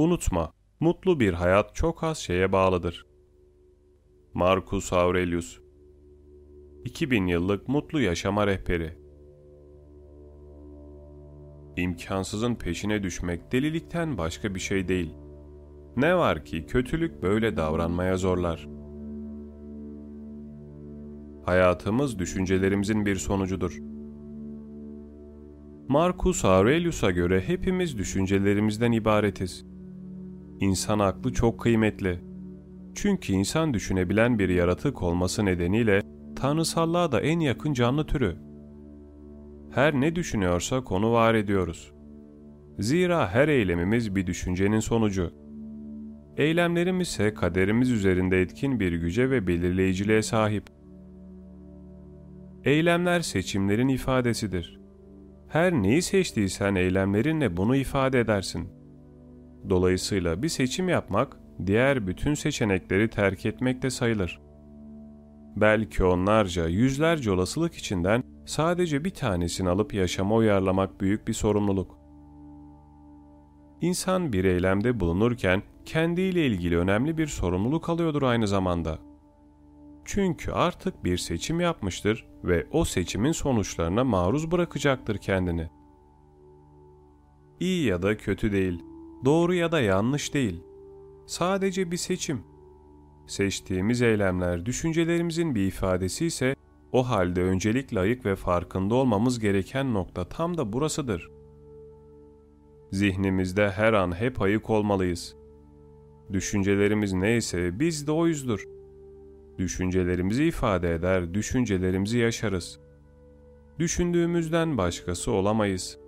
Unutma, mutlu bir hayat çok az şeye bağlıdır. Marcus Aurelius 2000 yıllık mutlu yaşama rehberi İmkansızın peşine düşmek delilikten başka bir şey değil. Ne var ki kötülük böyle davranmaya zorlar. Hayatımız düşüncelerimizin bir sonucudur. Marcus Aurelius'a göre hepimiz düşüncelerimizden ibaretiz. İnsan aklı çok kıymetli. Çünkü insan düşünebilen bir yaratık olması nedeniyle tanrısallığa da en yakın canlı türü. Her ne düşünüyorsa konu var ediyoruz. Zira her eylemimiz bir düşüncenin sonucu. Eylemlerimiz ise kaderimiz üzerinde etkin bir güce ve belirleyiciliğe sahip. Eylemler seçimlerin ifadesidir. Her neyi seçtiysen eylemlerinle bunu ifade edersin. Dolayısıyla bir seçim yapmak, diğer bütün seçenekleri terk etmekte sayılır. Belki onlarca, yüzlerce olasılık içinden sadece bir tanesini alıp yaşama uyarlamak büyük bir sorumluluk. İnsan bir eylemde bulunurken kendiyle ilgili önemli bir sorumluluk alıyordur aynı zamanda. Çünkü artık bir seçim yapmıştır ve o seçimin sonuçlarına maruz bırakacaktır kendini. İyi ya da kötü değil, doğru ya da yanlış değil. Sadece bir seçim. Seçtiğimiz eylemler düşüncelerimizin bir ifadesi ise o halde öncelikle ayık ve farkında olmamız gereken nokta tam da burasıdır. Zihnimizde her an hep ayık olmalıyız. Düşüncelerimiz neyse biz de oyuzdur. Düşüncelerimizi ifade eder, düşüncelerimizi yaşarız. Düşündüğümüzden başkası olamayız.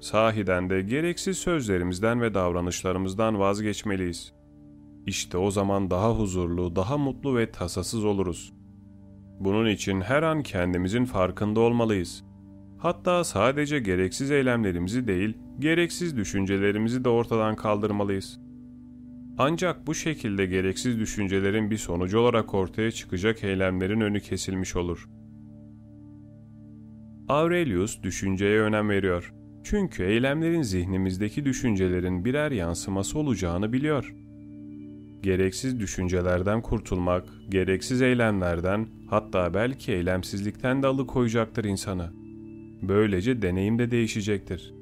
Sahiden de gereksiz sözlerimizden ve davranışlarımızdan vazgeçmeliyiz. İşte o zaman daha huzurlu, daha mutlu ve tasasız oluruz. Bunun için her an kendimizin farkında olmalıyız. Hatta sadece gereksiz eylemlerimizi değil, gereksiz düşüncelerimizi de ortadan kaldırmalıyız. Ancak bu şekilde gereksiz düşüncelerin bir sonucu olarak ortaya çıkacak eylemlerin önü kesilmiş olur. Aurelius düşünceye önem veriyor. Çünkü eylemlerin zihnimizdeki düşüncelerin birer yansıması olacağını biliyor. Gereksiz düşüncelerden kurtulmak, gereksiz eylemlerden, hatta belki eylemsizlikten de alıkoyacaktır insanı. Böylece deneyim de değişecektir.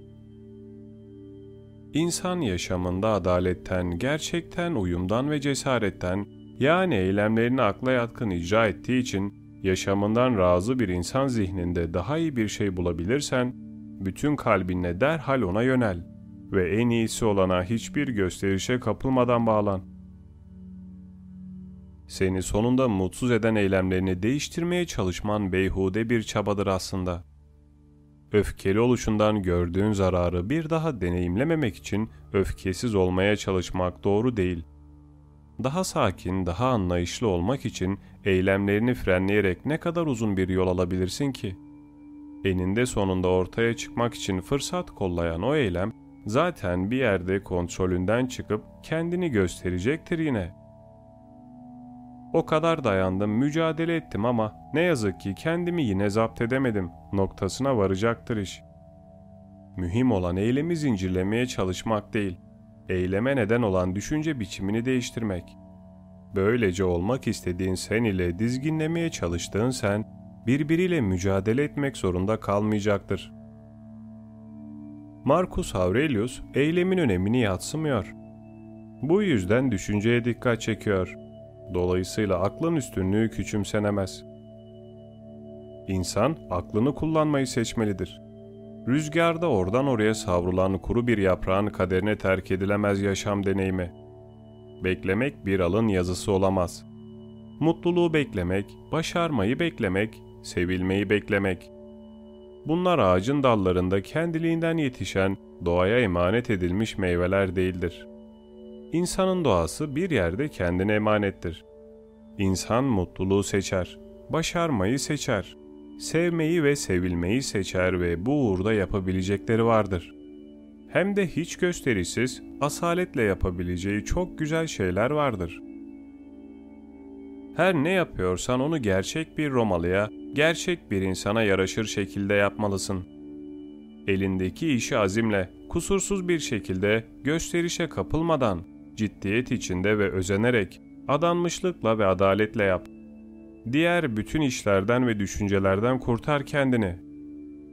İnsan yaşamında adaletten, gerçekten, uyumdan ve cesaretten, yani eylemlerini akla yatkın icra ettiği için yaşamından razı bir insan zihninde daha iyi bir şey bulabilirsen, bütün kalbinle derhal ona yönel ve en iyisi olana hiçbir gösterişe kapılmadan bağlan. Seni sonunda mutsuz eden eylemlerini değiştirmeye çalışman beyhude bir çabadır aslında. Öfkeli oluşundan gördüğün zararı bir daha deneyimlememek için öfkesiz olmaya çalışmak doğru değil. Daha sakin, daha anlayışlı olmak için eylemlerini frenleyerek ne kadar uzun bir yol alabilirsin ki?'' Eninde sonunda ortaya çıkmak için fırsat kollayan o eylem zaten bir yerde kontrolünden çıkıp kendini gösterecektir yine. O kadar dayandım, mücadele ettim ama ne yazık ki kendimi yine zapt edemedim noktasına varacaktır iş. Mühim olan eylemi zincirlemeye çalışmak değil, eyleme neden olan düşünce biçimini değiştirmek. Böylece olmak istediğin sen ile dizginlemeye çalıştığın sen, birbiriyle mücadele etmek zorunda kalmayacaktır. Marcus Aurelius eylemin önemini yatsımıyor. Bu yüzden düşünceye dikkat çekiyor. Dolayısıyla aklın üstünlüğü küçümsenemez. İnsan aklını kullanmayı seçmelidir. Rüzgarda oradan oraya savrulan kuru bir yaprağın kaderine terk edilemez yaşam deneyimi. Beklemek bir alın yazısı olamaz. Mutluluğu beklemek, başarmayı beklemek sevilmeyi beklemek. Bunlar ağacın dallarında kendiliğinden yetişen, doğaya emanet edilmiş meyveler değildir. İnsanın doğası bir yerde kendine emanettir. İnsan mutluluğu seçer, başarmayı seçer, sevmeyi ve sevilmeyi seçer ve bu uğurda yapabilecekleri vardır. Hem de hiç gösterisiz, asaletle yapabileceği çok güzel şeyler vardır. Her ne yapıyorsan onu gerçek bir Romalıya, gerçek bir insana yaraşır şekilde yapmalısın. elindeki işi azimle, kusursuz bir şekilde gösterişe kapılmadan, ciddiyet içinde ve özenerek, adanmışlıkla ve adaletle yap. Diğer bütün işlerden ve düşüncelerden kurtar kendini.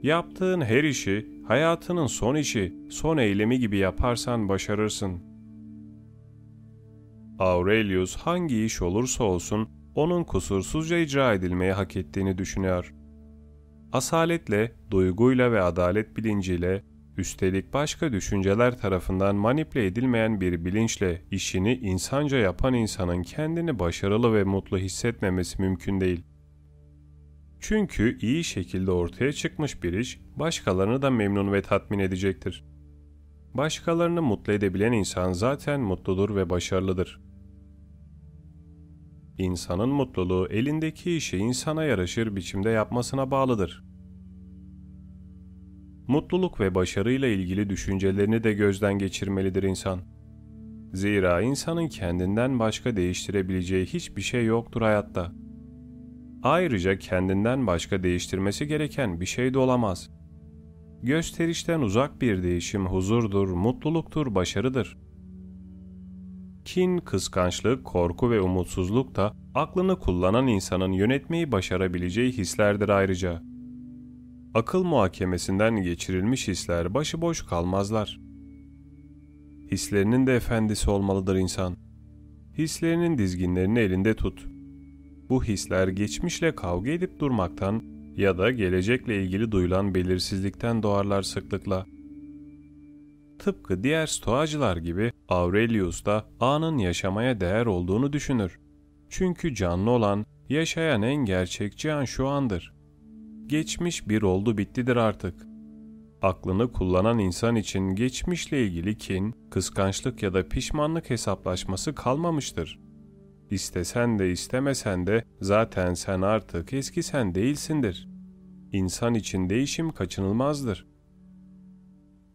Yaptığın her işi, hayatının son işi, son eylemi gibi yaparsan başarırsın. Aurelius hangi iş olursa olsun onun kusursuzca icra edilmeyi hak ettiğini düşünüyor. Asaletle, duyguyla ve adalet bilinciyle, üstelik başka düşünceler tarafından manipüle edilmeyen bir bilinçle işini insanca yapan insanın kendini başarılı ve mutlu hissetmemesi mümkün değil. Çünkü iyi şekilde ortaya çıkmış bir iş başkalarını da memnun ve tatmin edecektir. Başkalarını mutlu edebilen insan zaten mutludur ve başarılıdır. İnsanın mutluluğu elindeki işi insana yaraşır biçimde yapmasına bağlıdır. Mutluluk ve başarıyla ilgili düşüncelerini de gözden geçirmelidir insan. Zira insanın kendinden başka değiştirebileceği hiçbir şey yoktur hayatta. Ayrıca kendinden başka değiştirmesi gereken bir şey de olamaz. Gösterişten uzak bir değişim huzurdur, mutluluktur, başarıdır. Kin, kıskançlık, korku ve umutsuzluk da aklını kullanan insanın yönetmeyi başarabileceği hislerdir ayrıca. Akıl muhakemesinden geçirilmiş hisler başıboş kalmazlar. Hislerinin de efendisi olmalıdır insan. Hislerinin dizginlerini elinde tut. Bu hisler geçmişle kavga edip durmaktan ya da gelecekle ilgili duyulan belirsizlikten doğarlar sıklıkla. Tıpkı diğer stoacılar gibi Aurelius da anın yaşamaya değer olduğunu düşünür. Çünkü canlı olan, yaşayan en gerçekçi an şu andır. Geçmiş bir oldu bittidir artık. Aklını kullanan insan için geçmişle ilgili kin, kıskançlık ya da pişmanlık hesaplaşması kalmamıştır. İstesen de istemesen de zaten sen artık eski sen değilsindir. İnsan için değişim kaçınılmazdır.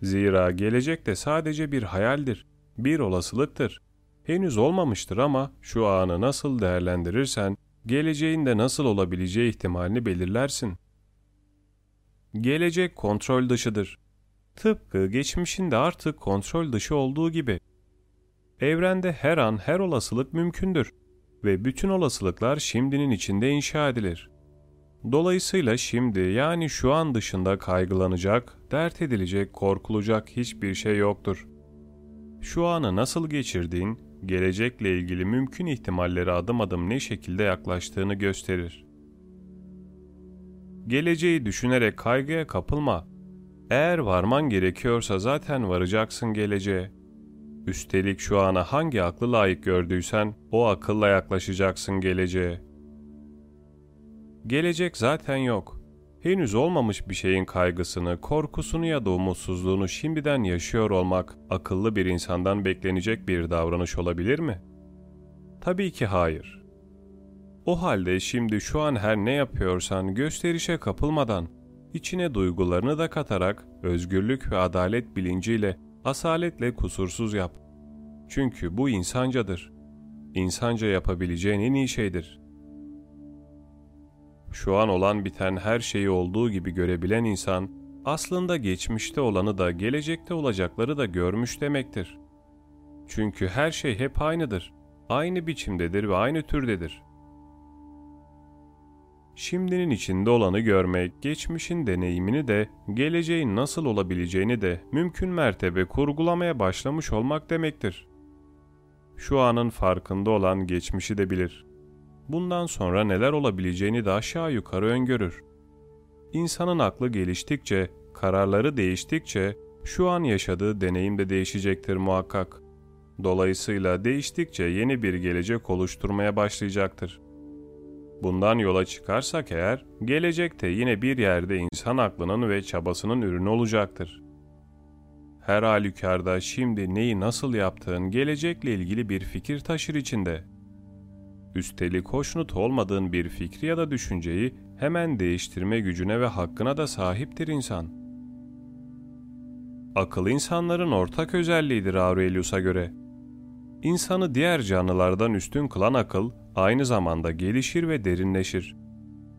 Zira gelecek de sadece bir hayaldir, bir olasılıktır. Henüz olmamıştır ama şu anı nasıl değerlendirirsen, geleceğin de nasıl olabileceği ihtimalini belirlersin. Gelecek kontrol dışıdır. Tıpkı geçmişinde artık kontrol dışı olduğu gibi. Evrende her an her olasılık mümkündür ve bütün olasılıklar şimdinin içinde inşa edilir. Dolayısıyla şimdi yani şu an dışında kaygılanacak, dert edilecek, korkulacak hiçbir şey yoktur. Şu anı nasıl geçirdiğin, gelecekle ilgili mümkün ihtimalleri adım adım ne şekilde yaklaştığını gösterir. Geleceği düşünerek kaygıya kapılma. Eğer varman gerekiyorsa zaten varacaksın geleceğe. Üstelik şu ana hangi aklı layık gördüysen o akılla yaklaşacaksın geleceğe. Gelecek zaten yok. Henüz olmamış bir şeyin kaygısını, korkusunu ya da umutsuzluğunu şimdiden yaşıyor olmak akıllı bir insandan beklenecek bir davranış olabilir mi? Tabii ki hayır. O halde şimdi şu an her ne yapıyorsan gösterişe kapılmadan, içine duygularını da katarak özgürlük ve adalet bilinciyle asaletle kusursuz yap. Çünkü bu insancadır. İnsanca yapabileceğin en iyi şeydir. Şu an olan biten her şeyi olduğu gibi görebilen insan, aslında geçmişte olanı da gelecekte olacakları da görmüş demektir. Çünkü her şey hep aynıdır, aynı biçimdedir ve aynı türdedir. Şimdinin içinde olanı görmek, geçmişin deneyimini de, geleceğin nasıl olabileceğini de mümkün mertebe kurgulamaya başlamış olmak demektir. Şu anın farkında olan geçmişi de bilir. Bundan sonra neler olabileceğini de aşağı yukarı öngörür. İnsanın aklı geliştikçe, kararları değiştikçe şu an yaşadığı deneyim de değişecektir muhakkak. Dolayısıyla değiştikçe yeni bir gelecek oluşturmaya başlayacaktır.'' Bundan yola çıkarsak eğer, gelecekte yine bir yerde insan aklının ve çabasının ürünü olacaktır. Her halükarda şimdi neyi nasıl yaptığın gelecekle ilgili bir fikir taşır içinde. Üstelik hoşnut olmadığın bir fikri ya da düşünceyi hemen değiştirme gücüne ve hakkına da sahiptir insan. Akıl insanların ortak özelliğidir Aurelius'a göre. İnsanı diğer canlılardan üstün kılan akıl, aynı zamanda gelişir ve derinleşir.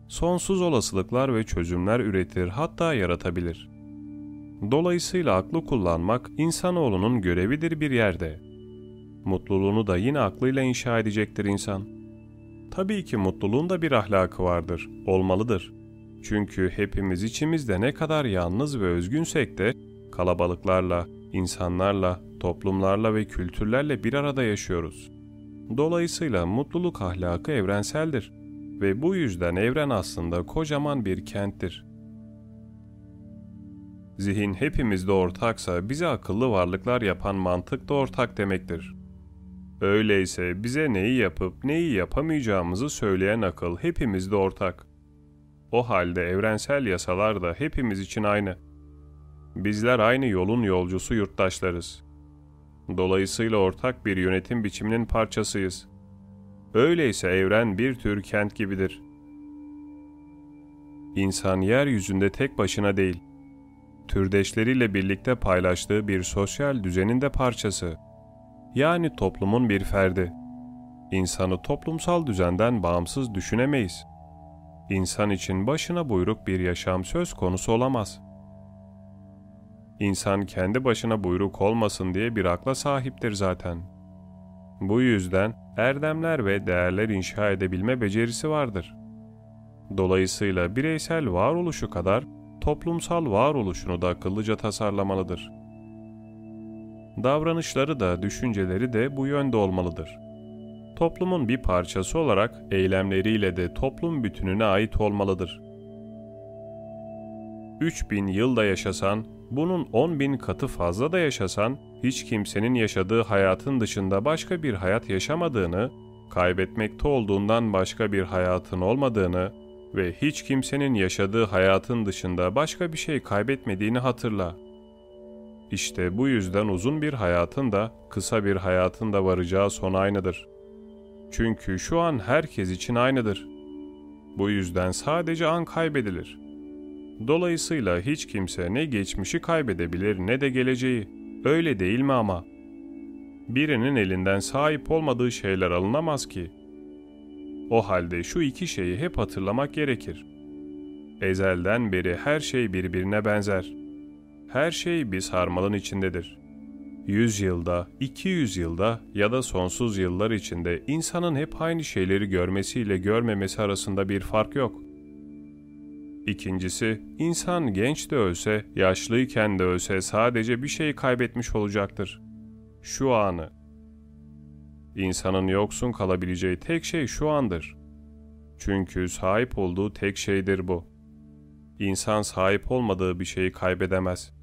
Sonsuz olasılıklar ve çözümler üretir hatta yaratabilir. Dolayısıyla aklı kullanmak insanoğlunun görevidir bir yerde. Mutluluğunu da yine aklıyla inşa edecektir insan. Tabii ki mutluluğun da bir ahlakı vardır, olmalıdır. Çünkü hepimiz içimizde ne kadar yalnız ve özgünsek de kalabalıklarla, insanlarla, toplumlarla ve kültürlerle bir arada yaşıyoruz. Dolayısıyla mutluluk ahlakı evrenseldir ve bu yüzden evren aslında kocaman bir kenttir. Zihin hepimizde ortaksa bize akıllı varlıklar yapan mantık da ortak demektir. Öyleyse bize neyi yapıp neyi yapamayacağımızı söyleyen akıl hepimizde ortak. O halde evrensel yasalar da hepimiz için aynı. Bizler aynı yolun yolcusu yurttaşlarız. Dolayısıyla ortak bir yönetim biçiminin parçasıyız. Öyleyse evren bir tür kent gibidir. İnsan yeryüzünde tek başına değil, türdeşleriyle birlikte paylaştığı bir sosyal düzenin de parçası. Yani toplumun bir ferdi. İnsanı toplumsal düzenden bağımsız düşünemeyiz. İnsan için başına buyruk bir yaşam söz konusu olamaz. İnsan kendi başına buyruk olmasın diye bir akla sahiptir zaten. Bu yüzden erdemler ve değerler inşa edebilme becerisi vardır. Dolayısıyla bireysel varoluşu kadar toplumsal varoluşunu da akıllıca tasarlamalıdır. Davranışları da düşünceleri de bu yönde olmalıdır. Toplumun bir parçası olarak eylemleriyle de toplum bütününe ait olmalıdır. 3000 yılda yaşasan, bunun 10 bin katı fazla da yaşasan, hiç kimsenin yaşadığı hayatın dışında başka bir hayat yaşamadığını, kaybetmekte olduğundan başka bir hayatın olmadığını ve hiç kimsenin yaşadığı hayatın dışında başka bir şey kaybetmediğini hatırla. İşte bu yüzden uzun bir hayatın da kısa bir hayatın da varacağı son aynıdır. Çünkü şu an herkes için aynıdır. Bu yüzden sadece an kaybedilir. Dolayısıyla hiç kimse ne geçmişi kaybedebilir ne de geleceği. Öyle değil mi ama? Birinin elinden sahip olmadığı şeyler alınamaz ki.'' O halde şu iki şeyi hep hatırlamak gerekir. Ezelden beri her şey birbirine benzer. Her şey bir sarmalın içindedir. Yüz yılda, iki yüz yılda ya da sonsuz yıllar içinde insanın hep aynı şeyleri görmesiyle görmemesi arasında bir fark yok. İkincisi, insan genç de ölse, yaşlıyken de ölse sadece bir şey kaybetmiş olacaktır. Şu anı, İnsanın yoksun kalabileceği tek şey şu andır. Çünkü sahip olduğu tek şeydir bu. İnsan sahip olmadığı bir şeyi kaybedemez.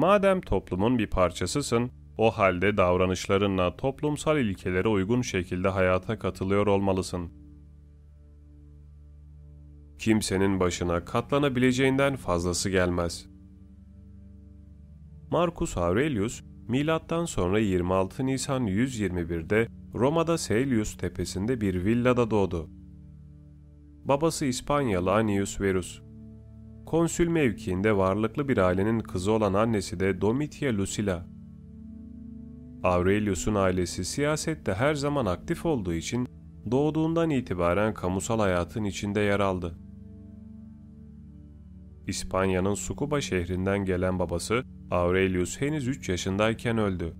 Madem toplumun bir parçasısın, o halde davranışlarınla toplumsal ilkelere uygun şekilde hayata katılıyor olmalısın. Kimsenin başına katlanabileceğinden fazlası gelmez. Marcus Aurelius Milattan sonra 26 Nisan 121'de Roma'da Selius tepesinde bir villada doğdu. Babası İspanyalı Annius Verus. Konsül mevkiinde varlıklı bir ailenin kızı olan annesi de Domitia Lucilla. Aurelius'un ailesi siyasette her zaman aktif olduğu için doğduğundan itibaren kamusal hayatın içinde yer aldı. İspanya'nın Sukuba şehrinden gelen babası Aurelius henüz 3 yaşındayken öldü.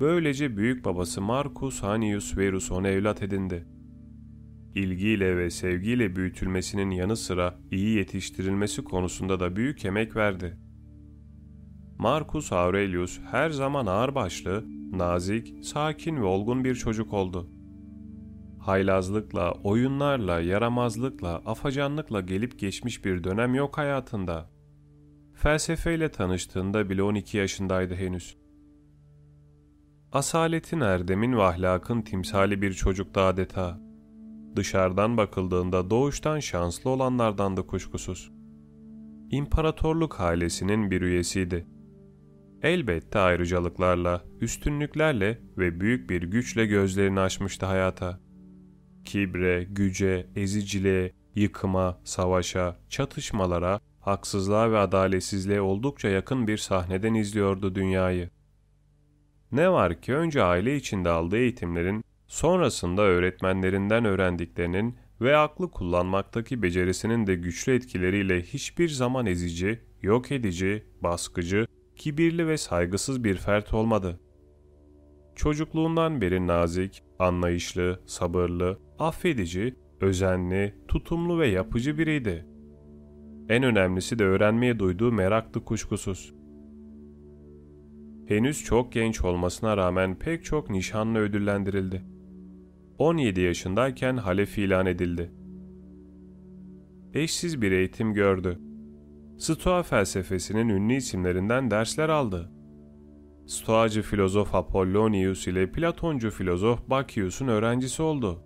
Böylece büyük babası Marcus Hanius Verus onu evlat edindi. İlgiyle ve sevgiyle büyütülmesinin yanı sıra iyi yetiştirilmesi konusunda da büyük emek verdi. Marcus Aurelius her zaman ağırbaşlı, nazik, sakin ve olgun bir çocuk oldu. Haylazlıkla, oyunlarla, yaramazlıkla, afacanlıkla gelip geçmiş bir dönem yok hayatında. Felsefeyle tanıştığında bile 12 yaşındaydı henüz. Asaletin, erdemin ve ahlakın timsali bir çocuktu adeta. Dışarıdan bakıldığında doğuştan şanslı olanlardan da kuşkusuz. İmparatorluk ailesinin bir üyesiydi. Elbette ayrıcalıklarla, üstünlüklerle ve büyük bir güçle gözlerini açmıştı hayata. Kibre, güce, eziciliğe, yıkıma, savaşa, çatışmalara, haksızlığa ve adaletsizliğe oldukça yakın bir sahneden izliyordu dünyayı. Ne var ki önce aile içinde aldığı eğitimlerin, sonrasında öğretmenlerinden öğrendiklerinin ve aklı kullanmaktaki becerisinin de güçlü etkileriyle hiçbir zaman ezici, yok edici, baskıcı, kibirli ve saygısız bir fert olmadı. Çocukluğundan beri nazik, anlayışlı, sabırlı, affedici, özenli, tutumlu ve yapıcı biriydi. En önemlisi de öğrenmeye duyduğu meraktı kuşkusuz. Henüz çok genç olmasına rağmen pek çok nişanla ödüllendirildi. 17 yaşındayken halef ilan edildi. Eşsiz bir eğitim gördü. Stoa felsefesinin ünlü isimlerinden dersler aldı. Stoacı filozof Apollonius ile Platoncu filozof Bakchius'un öğrencisi oldu.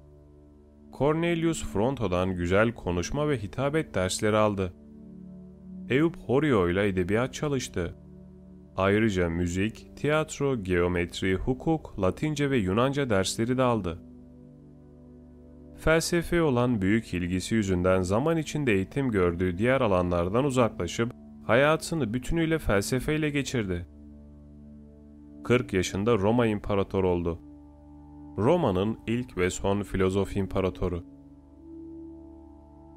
Cornelius Fronto'dan güzel konuşma ve hitabet dersleri aldı. Eup Horio ile edebiyat çalıştı. Ayrıca müzik, tiyatro, geometri, hukuk, Latince ve Yunanca dersleri de aldı. Felsefe olan büyük ilgisi yüzünden zaman içinde eğitim gördüğü diğer alanlardan uzaklaşıp hayatını bütünüyle felsefeyle geçirdi. 40 yaşında Roma İmparatoru oldu. Roma'nın ilk ve son filozof imparatoru.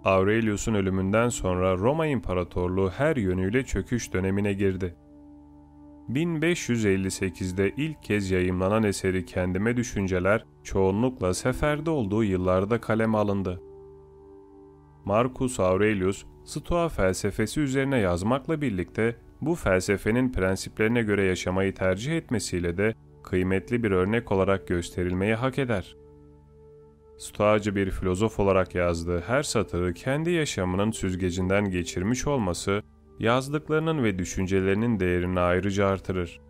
Aurelius'un ölümünden sonra Roma İmparatorluğu her yönüyle çöküş dönemine girdi. 1558'de ilk kez yayımlanan eseri Kendime Düşünceler çoğunlukla seferde olduğu yıllarda kaleme alındı. Marcus Aurelius, Stoa felsefesi üzerine yazmakla birlikte bu felsefenin prensiplerine göre yaşamayı tercih etmesiyle de kıymetli bir örnek olarak gösterilmeyi hak eder. Stoacı bir filozof olarak yazdığı her satırı kendi yaşamının süzgecinden geçirmiş olması, yazdıklarının ve düşüncelerinin değerini ayrıca artırır.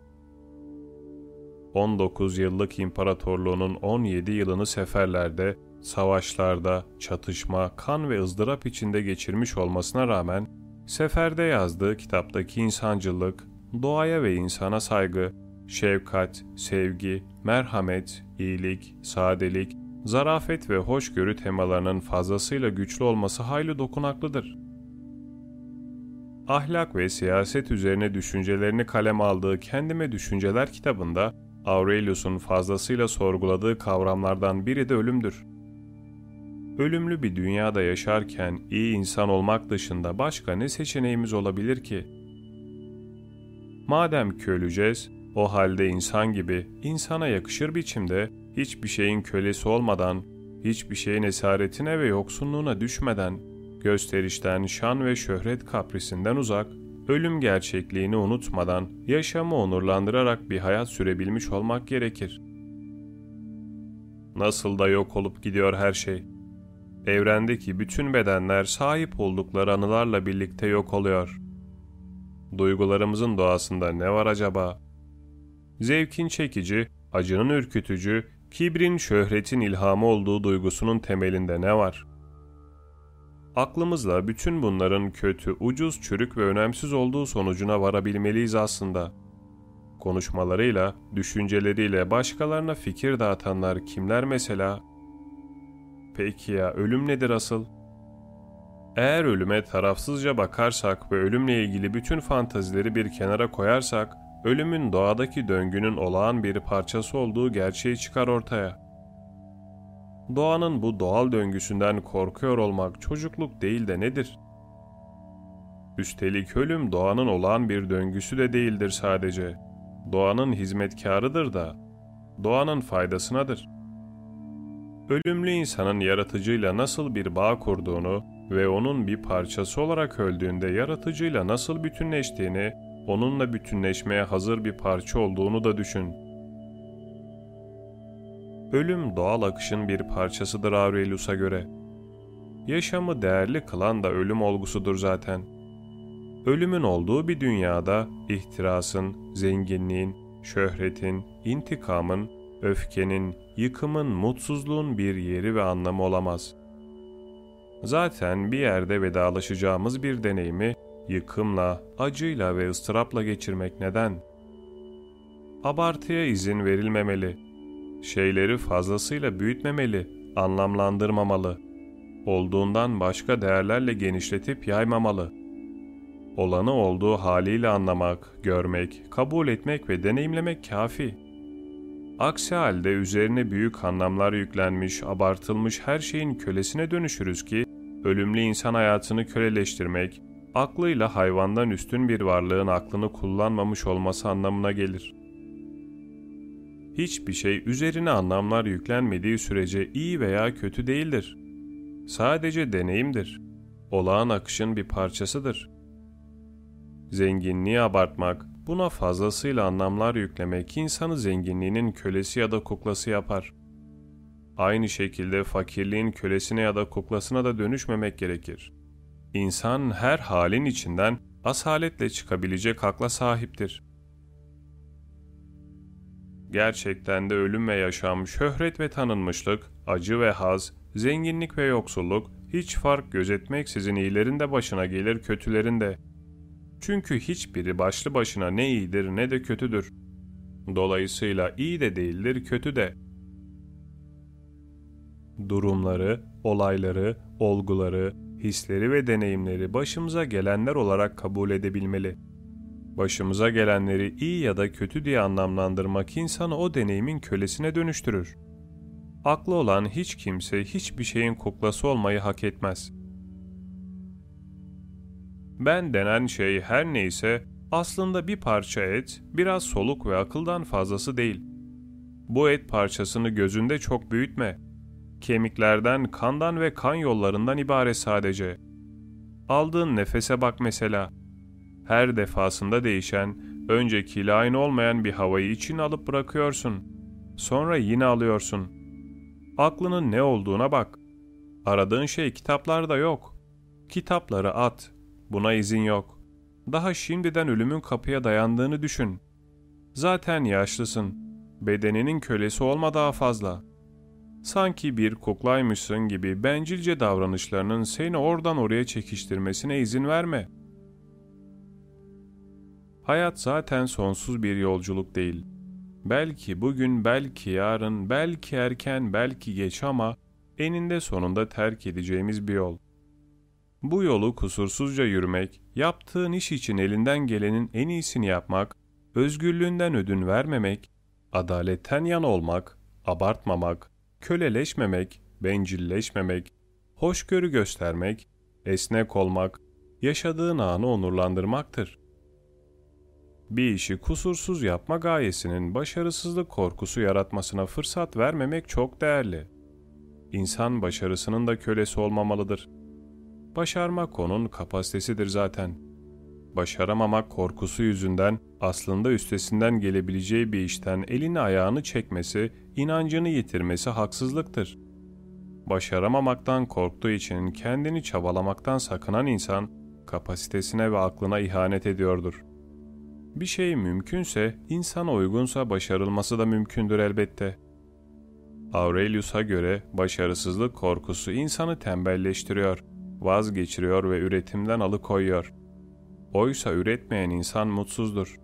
19 yıllık imparatorluğunun 17 yılını seferlerde, savaşlarda, çatışma, kan ve ızdırap içinde geçirmiş olmasına rağmen, seferde yazdığı kitaptaki insancılık, doğaya ve insana saygı, şefkat, sevgi, merhamet, iyilik, sadelik, zarafet ve hoşgörü temalarının fazlasıyla güçlü olması hayli dokunaklıdır. Ahlak ve siyaset üzerine düşüncelerini kaleme aldığı Kendime Düşünceler kitabında Aurelius'un fazlasıyla sorguladığı kavramlardan biri de ölümdür. Ölümlü bir dünyada yaşarken iyi insan olmak dışında başka ne seçeneğimiz olabilir ki? Madem ki o halde insan gibi, insana yakışır biçimde, hiçbir şeyin kölesi olmadan, hiçbir şeyin esaretine ve yoksunluğuna düşmeden, gösterişten, şan ve şöhret kaprisinden uzak, ölüm gerçekliğini unutmadan, yaşamı onurlandırarak bir hayat sürebilmiş olmak gerekir. Nasıl da yok olup gidiyor her şey. Evrendeki bütün bedenler sahip oldukları anılarla birlikte yok oluyor. Duygularımızın doğasında ne var acaba?'' zevkin çekici, acının ürkütücü, kibrin şöhretin ilhamı olduğu duygusunun temelinde ne var? Aklımızla bütün bunların kötü, ucuz, çürük ve önemsiz olduğu sonucuna varabilmeliyiz aslında. Konuşmalarıyla, düşünceleriyle başkalarına fikir dağıtanlar kimler mesela? Peki ya ölüm nedir asıl? Eğer ölüme tarafsızca bakarsak ve ölümle ilgili bütün fantazileri bir kenara koyarsak, ölümün doğadaki döngünün olağan bir parçası olduğu gerçeği çıkar ortaya. Doğanın bu doğal döngüsünden korkuyor olmak çocukluk değil de nedir? Üstelik ölüm doğanın olağan bir döngüsü de değildir sadece. Doğanın hizmetkarıdır da, doğanın faydasınadır. Ölümlü insanın yaratıcıyla nasıl bir bağ kurduğunu ve onun bir parçası olarak öldüğünde yaratıcıyla nasıl bütünleştiğini onunla bütünleşmeye hazır bir parça olduğunu da düşün. Ölüm doğal akışın bir parçasıdır Aurelius'a göre. Yaşamı değerli kılan da ölüm olgusudur zaten. Ölümün olduğu bir dünyada ihtirasın, zenginliğin, şöhretin, intikamın, öfkenin, yıkımın, mutsuzluğun bir yeri ve anlamı olamaz. Zaten bir yerde vedalaşacağımız bir deneyimi yıkımla, acıyla ve ıstırapla geçirmek neden? Abartıya izin verilmemeli. Şeyleri fazlasıyla büyütmemeli, anlamlandırmamalı. Olduğundan başka değerlerle genişletip yaymamalı. Olanı olduğu haliyle anlamak, görmek, kabul etmek ve deneyimlemek kafi. Aksi halde üzerine büyük anlamlar yüklenmiş, abartılmış her şeyin kölesine dönüşürüz ki, ölümlü insan hayatını köleleştirmek, aklıyla hayvandan üstün bir varlığın aklını kullanmamış olması anlamına gelir. Hiçbir şey üzerine anlamlar yüklenmediği sürece iyi veya kötü değildir. Sadece deneyimdir. Olağan akışın bir parçasıdır. Zenginliği abartmak, buna fazlasıyla anlamlar yüklemek insanı zenginliğinin kölesi ya da kuklası yapar. Aynı şekilde fakirliğin kölesine ya da kuklasına da dönüşmemek gerekir. İnsan her halin içinden asaletle çıkabilecek akla sahiptir. Gerçekten de ölüm ve yaşam, şöhret ve tanınmışlık, acı ve haz, zenginlik ve yoksulluk hiç fark gözetmeksizin iyilerin de başına gelir kötülerin de. Çünkü hiçbiri başlı başına ne iyidir ne de kötüdür. Dolayısıyla iyi de değildir, kötü de. Durumları, olayları, olguları, hisleri ve deneyimleri başımıza gelenler olarak kabul edebilmeli. Başımıza gelenleri iyi ya da kötü diye anlamlandırmak insanı o deneyimin kölesine dönüştürür. Aklı olan hiç kimse hiçbir şeyin kuklası olmayı hak etmez. Ben denen şey her neyse aslında bir parça et, biraz soluk ve akıldan fazlası değil. Bu et parçasını gözünde çok büyütme. Kemiklerden, kandan ve kan yollarından ibaret sadece. Aldığın nefese bak mesela. Her defasında değişen, öncekiyle aynı olmayan bir havayı için alıp bırakıyorsun. Sonra yine alıyorsun. Aklının ne olduğuna bak. Aradığın şey kitaplarda yok. Kitapları at. Buna izin yok. Daha şimdiden ölümün kapıya dayandığını düşün. Zaten yaşlısın. Bedeninin kölesi olma daha fazla. Sanki bir kuklaymışsın gibi bencilce davranışlarının seni oradan oraya çekiştirmesine izin verme. Hayat zaten sonsuz bir yolculuk değil. Belki bugün, belki yarın, belki erken, belki geç ama eninde sonunda terk edeceğimiz bir yol. Bu yolu kusursuzca yürümek, yaptığın iş için elinden gelenin en iyisini yapmak, özgürlüğünden ödün vermemek, adaletten yan olmak, abartmamak, köleleşmemek, bencilleşmemek, hoşgörü göstermek, esnek olmak, yaşadığın anı onurlandırmaktır. Bir işi kusursuz yapma gayesinin başarısızlık korkusu yaratmasına fırsat vermemek çok değerli. İnsan başarısının da kölesi olmamalıdır. Başarmak onun kapasitesidir zaten. Başaramamak korkusu yüzünden aslında üstesinden gelebileceği bir işten elini ayağını çekmesi, inancını yitirmesi haksızlıktır. Başaramamaktan korktuğu için kendini çabalamaktan sakınan insan, kapasitesine ve aklına ihanet ediyordur. Bir şey mümkünse, insana uygunsa başarılması da mümkündür elbette. Aurelius'a göre başarısızlık korkusu insanı tembelleştiriyor, vazgeçiriyor ve üretimden alıkoyuyor. Oysa üretmeyen insan mutsuzdur.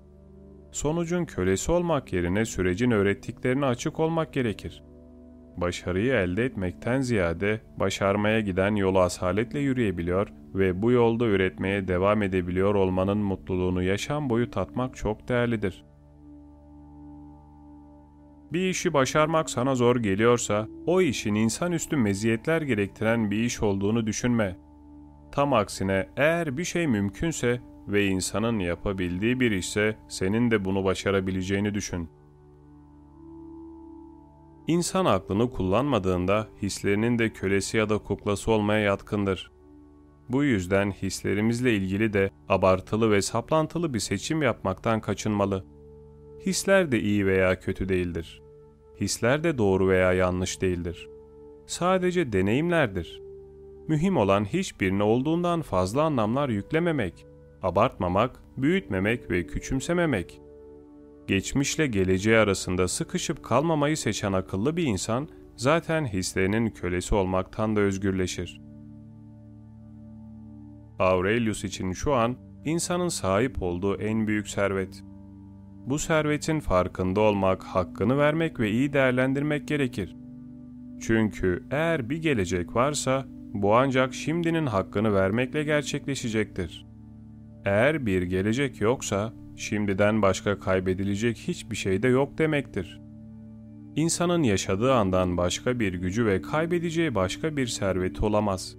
Sonucun kölesi olmak yerine sürecin öğrettiklerine açık olmak gerekir. Başarıyı elde etmekten ziyade başarmaya giden yolu asaletle yürüyebiliyor ve bu yolda üretmeye devam edebiliyor olmanın mutluluğunu yaşam boyu tatmak çok değerlidir. Bir işi başarmak sana zor geliyorsa, o işin insanüstü meziyetler gerektiren bir iş olduğunu düşünme. Tam aksine eğer bir şey mümkünse ve insanın yapabildiği bir işse senin de bunu başarabileceğini düşün. İnsan aklını kullanmadığında hislerinin de kölesi ya da kuklası olmaya yatkındır. Bu yüzden hislerimizle ilgili de abartılı ve saplantılı bir seçim yapmaktan kaçınmalı. Hisler de iyi veya kötü değildir. Hisler de doğru veya yanlış değildir. Sadece deneyimlerdir. Mühim olan hiçbirine olduğundan fazla anlamlar yüklememek, abartmamak, büyütmemek ve küçümsememek. Geçmişle geleceği arasında sıkışıp kalmamayı seçen akıllı bir insan zaten hislerinin kölesi olmaktan da özgürleşir. Aurelius için şu an insanın sahip olduğu en büyük servet. Bu servetin farkında olmak, hakkını vermek ve iyi değerlendirmek gerekir. Çünkü eğer bir gelecek varsa bu ancak şimdinin hakkını vermekle gerçekleşecektir. Eğer bir gelecek yoksa şimdiden başka kaybedilecek hiçbir şey de yok demektir. İnsanın yaşadığı andan başka bir gücü ve kaybedeceği başka bir serveti olamaz.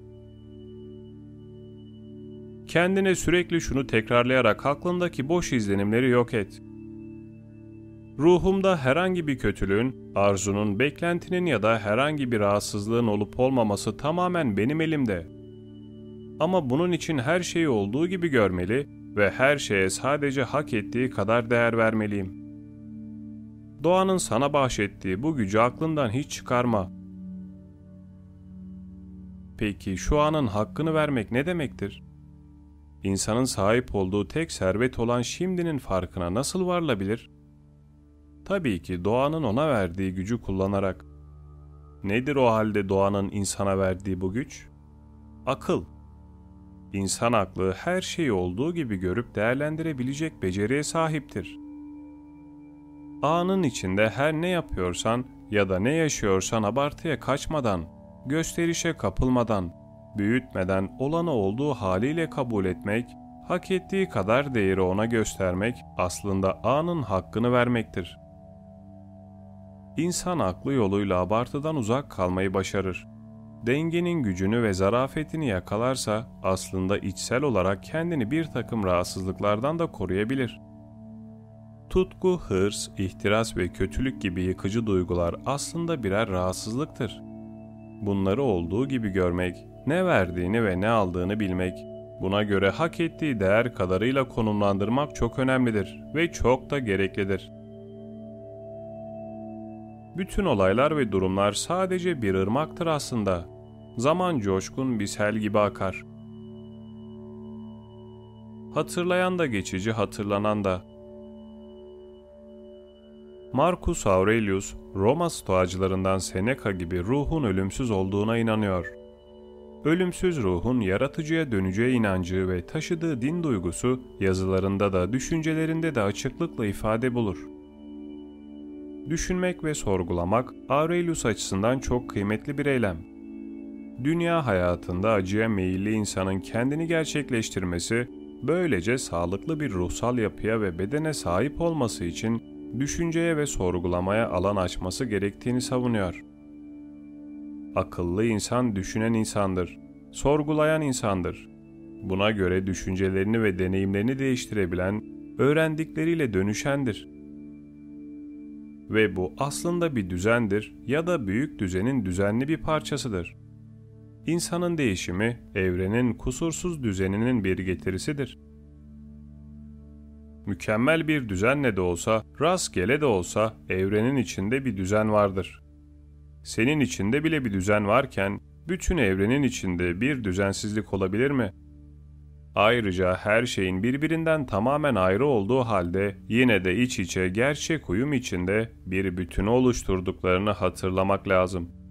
Kendine sürekli şunu tekrarlayarak aklındaki boş izlenimleri yok et. Ruhumda herhangi bir kötülüğün, arzunun, beklentinin ya da herhangi bir rahatsızlığın olup olmaması tamamen benim elimde. Ama bunun için her şeyi olduğu gibi görmeli ve her şeye sadece hak ettiği kadar değer vermeliyim. Doğanın sana bahşettiği bu gücü aklından hiç çıkarma. Peki şu anın hakkını vermek ne demektir? İnsanın sahip olduğu tek servet olan şimdinin farkına nasıl varılabilir? Tabii ki doğanın ona verdiği gücü kullanarak. Nedir o halde doğanın insana verdiği bu güç? Akıl. İnsan aklı her şeyi olduğu gibi görüp değerlendirebilecek beceriye sahiptir. Anın içinde her ne yapıyorsan ya da ne yaşıyorsan abartıya kaçmadan, gösterişe kapılmadan, büyütmeden olanı olduğu haliyle kabul etmek, hak ettiği kadar değeri ona göstermek aslında anın hakkını vermektir. İnsan aklı yoluyla abartıdan uzak kalmayı başarır dengenin gücünü ve zarafetini yakalarsa aslında içsel olarak kendini bir takım rahatsızlıklardan da koruyabilir. Tutku, hırs, ihtiras ve kötülük gibi yıkıcı duygular aslında birer rahatsızlıktır. Bunları olduğu gibi görmek, ne verdiğini ve ne aldığını bilmek, buna göre hak ettiği değer kadarıyla konumlandırmak çok önemlidir ve çok da gereklidir. Bütün olaylar ve durumlar sadece bir ırmaktır aslında. Zaman coşkun bir sel gibi akar. Hatırlayan da geçici, hatırlanan da. Marcus Aurelius, Roma stoacılarından Seneca gibi ruhun ölümsüz olduğuna inanıyor. Ölümsüz ruhun yaratıcıya döneceği inancı ve taşıdığı din duygusu yazılarında da düşüncelerinde de açıklıkla ifade bulur. Düşünmek ve sorgulamak Aurelius açısından çok kıymetli bir eylem dünya hayatında acıya meyilli insanın kendini gerçekleştirmesi, böylece sağlıklı bir ruhsal yapıya ve bedene sahip olması için düşünceye ve sorgulamaya alan açması gerektiğini savunuyor. Akıllı insan düşünen insandır, sorgulayan insandır. Buna göre düşüncelerini ve deneyimlerini değiştirebilen, öğrendikleriyle dönüşendir. Ve bu aslında bir düzendir ya da büyük düzenin düzenli bir parçasıdır.'' İnsanın değişimi evrenin kusursuz düzeninin bir getirisidir. Mükemmel bir düzenle de olsa, rastgele de olsa evrenin içinde bir düzen vardır. Senin içinde bile bir düzen varken bütün evrenin içinde bir düzensizlik olabilir mi? Ayrıca her şeyin birbirinden tamamen ayrı olduğu halde yine de iç içe gerçek uyum içinde bir bütünü oluşturduklarını hatırlamak lazım.''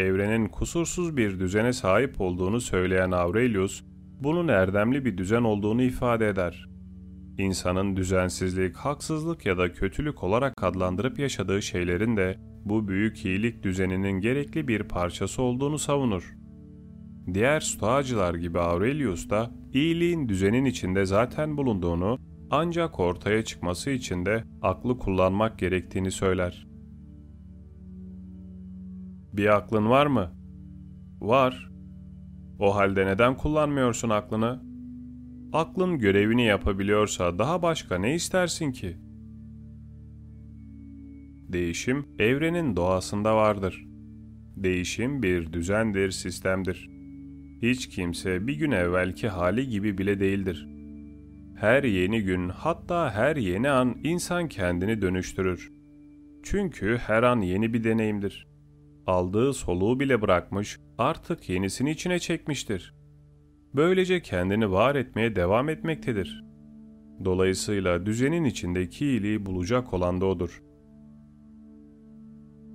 Evrenin kusursuz bir düzene sahip olduğunu söyleyen Aurelius, bunun erdemli bir düzen olduğunu ifade eder. İnsanın düzensizlik, haksızlık ya da kötülük olarak adlandırıp yaşadığı şeylerin de bu büyük iyilik düzeninin gerekli bir parçası olduğunu savunur. Diğer stoacılar gibi Aurelius da iyiliğin düzenin içinde zaten bulunduğunu ancak ortaya çıkması için de aklı kullanmak gerektiğini söyler. Bir aklın var mı? Var. O halde neden kullanmıyorsun aklını? Aklın görevini yapabiliyorsa daha başka ne istersin ki? Değişim evrenin doğasında vardır. Değişim bir düzendir, sistemdir. Hiç kimse bir gün evvelki hali gibi bile değildir. Her yeni gün hatta her yeni an insan kendini dönüştürür. Çünkü her an yeni bir deneyimdir aldığı soluğu bile bırakmış, artık yenisini içine çekmiştir. Böylece kendini var etmeye devam etmektedir. Dolayısıyla düzenin içindeki iyiliği bulacak olan da odur.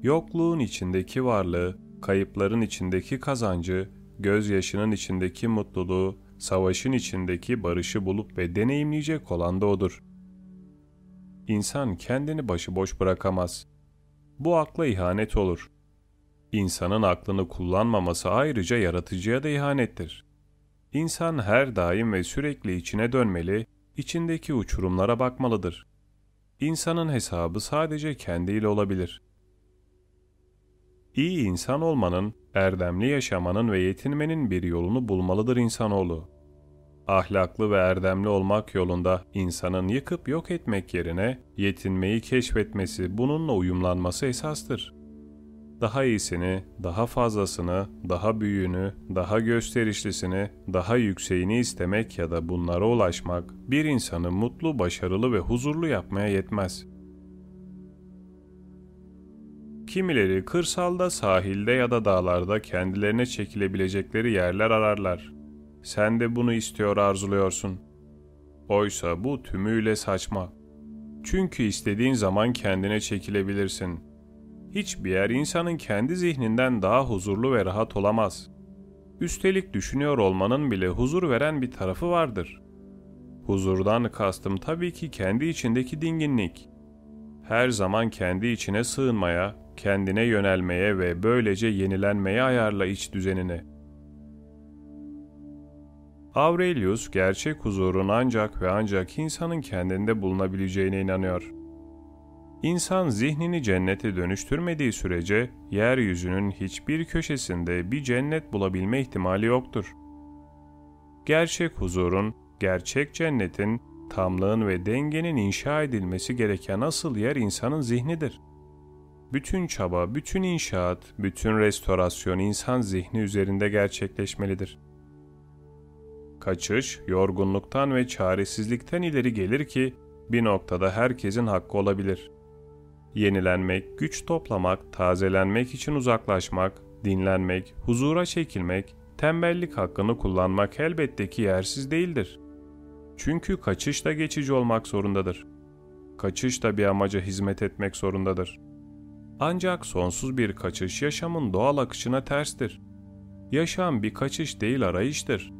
Yokluğun içindeki varlığı, kayıpların içindeki kazancı, gözyaşının içindeki mutluluğu, savaşın içindeki barışı bulup ve deneyimleyecek olan da odur. İnsan kendini başıboş bırakamaz. Bu akla ihanet olur. İnsanın aklını kullanmaması ayrıca yaratıcıya da ihanettir. İnsan her daim ve sürekli içine dönmeli, içindeki uçurumlara bakmalıdır. insanın hesabı sadece kendiyle olabilir. İyi insan olmanın, erdemli yaşamanın ve yetinmenin bir yolunu bulmalıdır insanoğlu. Ahlaklı ve erdemli olmak yolunda insanın yıkıp yok etmek yerine yetinmeyi keşfetmesi, bununla uyumlanması esastır. Daha iyisini, daha fazlasını, daha büyüğünü, daha gösterişlisini, daha yükseğini istemek ya da bunlara ulaşmak bir insanı mutlu, başarılı ve huzurlu yapmaya yetmez. Kimileri kırsalda, sahilde ya da dağlarda kendilerine çekilebilecekleri yerler ararlar. Sen de bunu istiyor arzuluyorsun. Oysa bu tümüyle saçma. Çünkü istediğin zaman kendine çekilebilirsin. Hiçbir yer insanın kendi zihninden daha huzurlu ve rahat olamaz. Üstelik düşünüyor olmanın bile huzur veren bir tarafı vardır. Huzurdan kastım tabii ki kendi içindeki dinginlik. Her zaman kendi içine sığınmaya, kendine yönelmeye ve böylece yenilenmeye ayarla iç düzenini.'' Aurelius gerçek huzurun ancak ve ancak insanın kendinde bulunabileceğine inanıyor. İnsan zihnini cennete dönüştürmediği sürece yeryüzünün hiçbir köşesinde bir cennet bulabilme ihtimali yoktur. Gerçek huzurun, gerçek cennetin, tamlığın ve dengenin inşa edilmesi gereken asıl yer insanın zihnidir. Bütün çaba, bütün inşaat, bütün restorasyon insan zihni üzerinde gerçekleşmelidir.'' Kaçış, yorgunluktan ve çaresizlikten ileri gelir ki bir noktada herkesin hakkı olabilir. Yenilenmek, güç toplamak, tazelenmek için uzaklaşmak, dinlenmek, huzura çekilmek, tembellik hakkını kullanmak elbette ki yersiz değildir. Çünkü kaçış da geçici olmak zorundadır. Kaçış da bir amaca hizmet etmek zorundadır. Ancak sonsuz bir kaçış yaşamın doğal akışına terstir. Yaşam bir kaçış değil arayıştır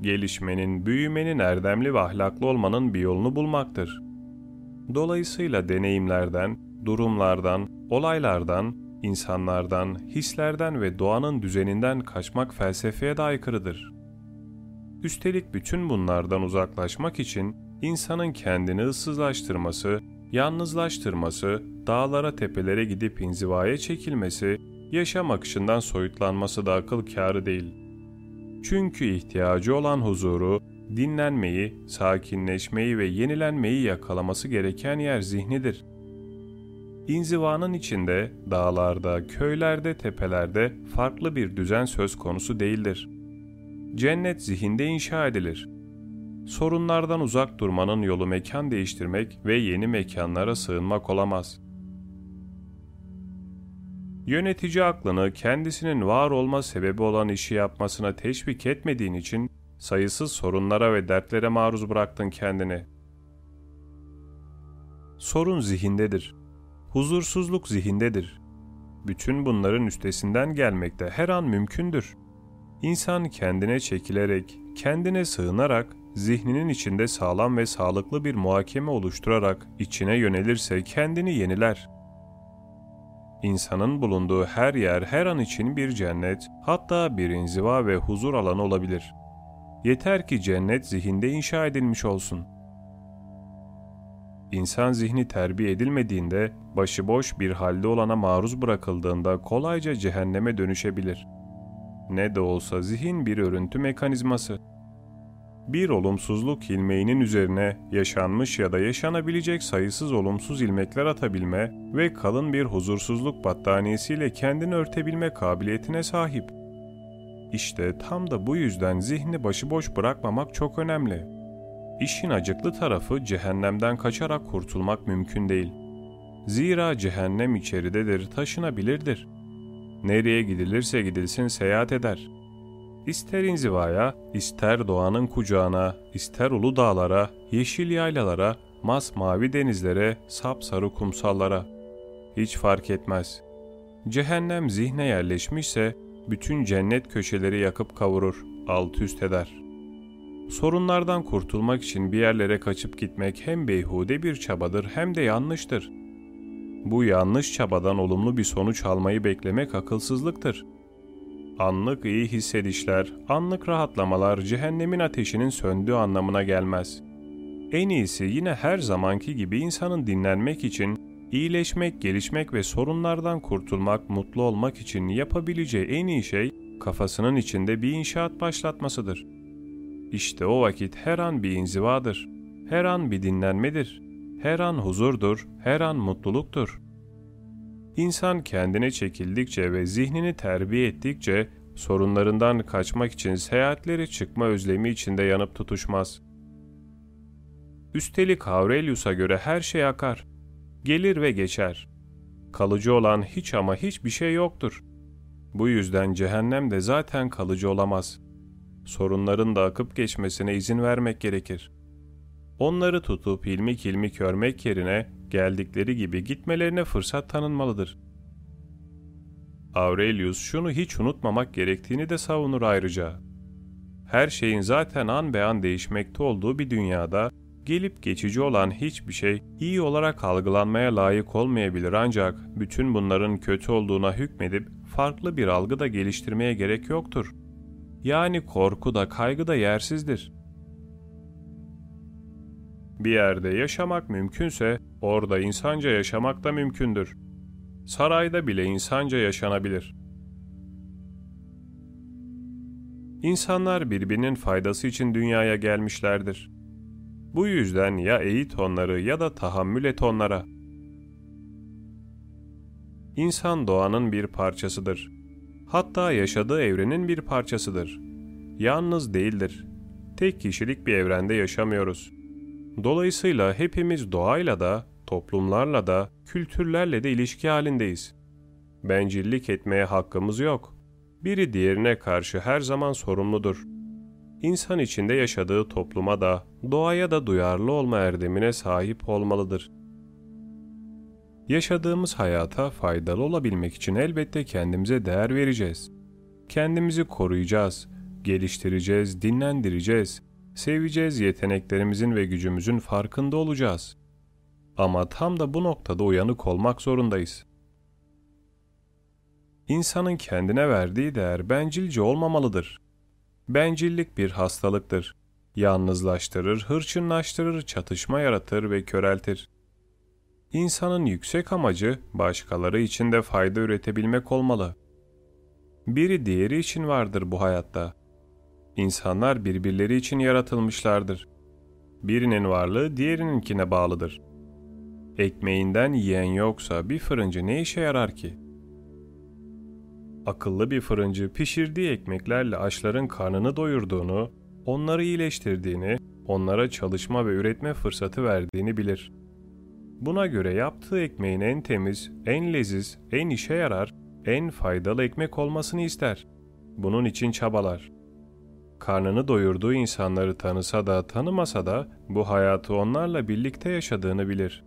gelişmenin, büyümenin erdemli ve ahlaklı olmanın bir yolunu bulmaktır. Dolayısıyla deneyimlerden, durumlardan, olaylardan, insanlardan, hislerden ve doğanın düzeninden kaçmak felsefeye de aykırıdır. Üstelik bütün bunlardan uzaklaşmak için insanın kendini ıssızlaştırması, yalnızlaştırması, dağlara tepelere gidip inzivaya çekilmesi, yaşam akışından soyutlanması da akıl kârı değil.'' Çünkü ihtiyacı olan huzuru, dinlenmeyi, sakinleşmeyi ve yenilenmeyi yakalaması gereken yer zihnidir. İnzivanın içinde, dağlarda, köylerde, tepelerde farklı bir düzen söz konusu değildir. Cennet zihinde inşa edilir. Sorunlardan uzak durmanın yolu mekan değiştirmek ve yeni mekanlara sığınmak olamaz.'' Yönetici aklını kendisinin var olma sebebi olan işi yapmasına teşvik etmediğin için sayısız sorunlara ve dertlere maruz bıraktın kendini. Sorun zihindedir. Huzursuzluk zihindedir. Bütün bunların üstesinden gelmek de her an mümkündür. İnsan kendine çekilerek, kendine sığınarak, zihninin içinde sağlam ve sağlıklı bir muhakeme oluşturarak içine yönelirse kendini yeniler.'' İnsanın bulunduğu her yer her an için bir cennet, hatta bir inziva ve huzur alanı olabilir. Yeter ki cennet zihinde inşa edilmiş olsun. İnsan zihni terbiye edilmediğinde, başıboş bir halde olana maruz bırakıldığında kolayca cehenneme dönüşebilir. Ne de olsa zihin bir örüntü mekanizması bir olumsuzluk ilmeğinin üzerine yaşanmış ya da yaşanabilecek sayısız olumsuz ilmekler atabilme ve kalın bir huzursuzluk battaniyesiyle kendini örtebilme kabiliyetine sahip. İşte tam da bu yüzden zihni başıboş bırakmamak çok önemli. İşin acıklı tarafı cehennemden kaçarak kurtulmak mümkün değil. Zira cehennem içeridedir, taşınabilirdir. Nereye gidilirse gidilsin seyahat eder.'' İster inzivaya, ister doğanın kucağına, ister ulu dağlara, yeşil yaylalara, masmavi denizlere, sapsarı kumsallara. Hiç fark etmez. Cehennem zihne yerleşmişse, bütün cennet köşeleri yakıp kavurur, alt üst eder. Sorunlardan kurtulmak için bir yerlere kaçıp gitmek hem beyhude bir çabadır hem de yanlıştır. Bu yanlış çabadan olumlu bir sonuç almayı beklemek akılsızlıktır.'' anlık iyi hissedişler, anlık rahatlamalar cehennemin ateşinin söndüğü anlamına gelmez. En iyisi yine her zamanki gibi insanın dinlenmek için, iyileşmek, gelişmek ve sorunlardan kurtulmak, mutlu olmak için yapabileceği en iyi şey kafasının içinde bir inşaat başlatmasıdır. İşte o vakit her an bir inzivadır, her an bir dinlenmedir, her an huzurdur, her an mutluluktur. İnsan kendine çekildikçe ve zihnini terbiye ettikçe sorunlarından kaçmak için seyahatlere çıkma özlemi içinde yanıp tutuşmaz. Üstelik Aurelius'a göre her şey akar, gelir ve geçer. Kalıcı olan hiç ama hiçbir şey yoktur. Bu yüzden cehennem de zaten kalıcı olamaz. Sorunların da akıp geçmesine izin vermek gerekir. Onları tutup ilmik ilmik görmek yerine geldikleri gibi gitmelerine fırsat tanınmalıdır. Aurelius şunu hiç unutmamak gerektiğini de savunur ayrıca. Her şeyin zaten an be an değişmekte olduğu bir dünyada gelip geçici olan hiçbir şey iyi olarak algılanmaya layık olmayabilir ancak bütün bunların kötü olduğuna hükmedip farklı bir algı da geliştirmeye gerek yoktur. Yani korku da kaygı da yersizdir. Bir yerde yaşamak mümkünse orada insanca yaşamak da mümkündür. Sarayda bile insanca yaşanabilir. İnsanlar birbirinin faydası için dünyaya gelmişlerdir. Bu yüzden ya eğit onları ya da tahammül et onlara. İnsan doğanın bir parçasıdır. Hatta yaşadığı evrenin bir parçasıdır. Yalnız değildir. Tek kişilik bir evrende yaşamıyoruz. Dolayısıyla hepimiz doğayla da, toplumlarla da, kültürlerle de ilişki halindeyiz. Bencillik etmeye hakkımız yok. Biri diğerine karşı her zaman sorumludur. İnsan içinde yaşadığı topluma da, doğaya da duyarlı olma erdemine sahip olmalıdır. Yaşadığımız hayata faydalı olabilmek için elbette kendimize değer vereceğiz. Kendimizi koruyacağız, geliştireceğiz, dinlendireceğiz, seveceğiz yeteneklerimizin ve gücümüzün farkında olacağız. Ama tam da bu noktada uyanık olmak zorundayız. İnsanın kendine verdiği değer bencilce olmamalıdır. Bencillik bir hastalıktır. Yalnızlaştırır, hırçınlaştırır, çatışma yaratır ve köreltir. İnsanın yüksek amacı başkaları için de fayda üretebilmek olmalı. Biri diğeri için vardır bu hayatta. İnsanlar birbirleri için yaratılmışlardır. Birinin varlığı diğerininkine bağlıdır. Ekmeğinden yiyen yoksa bir fırıncı ne işe yarar ki? Akıllı bir fırıncı pişirdiği ekmeklerle açların karnını doyurduğunu, onları iyileştirdiğini, onlara çalışma ve üretme fırsatı verdiğini bilir. Buna göre yaptığı ekmeğin en temiz, en leziz, en işe yarar, en faydalı ekmek olmasını ister. Bunun için çabalar. Karnını doyurduğu insanları tanısa da tanımasa da bu hayatı onlarla birlikte yaşadığını bilir.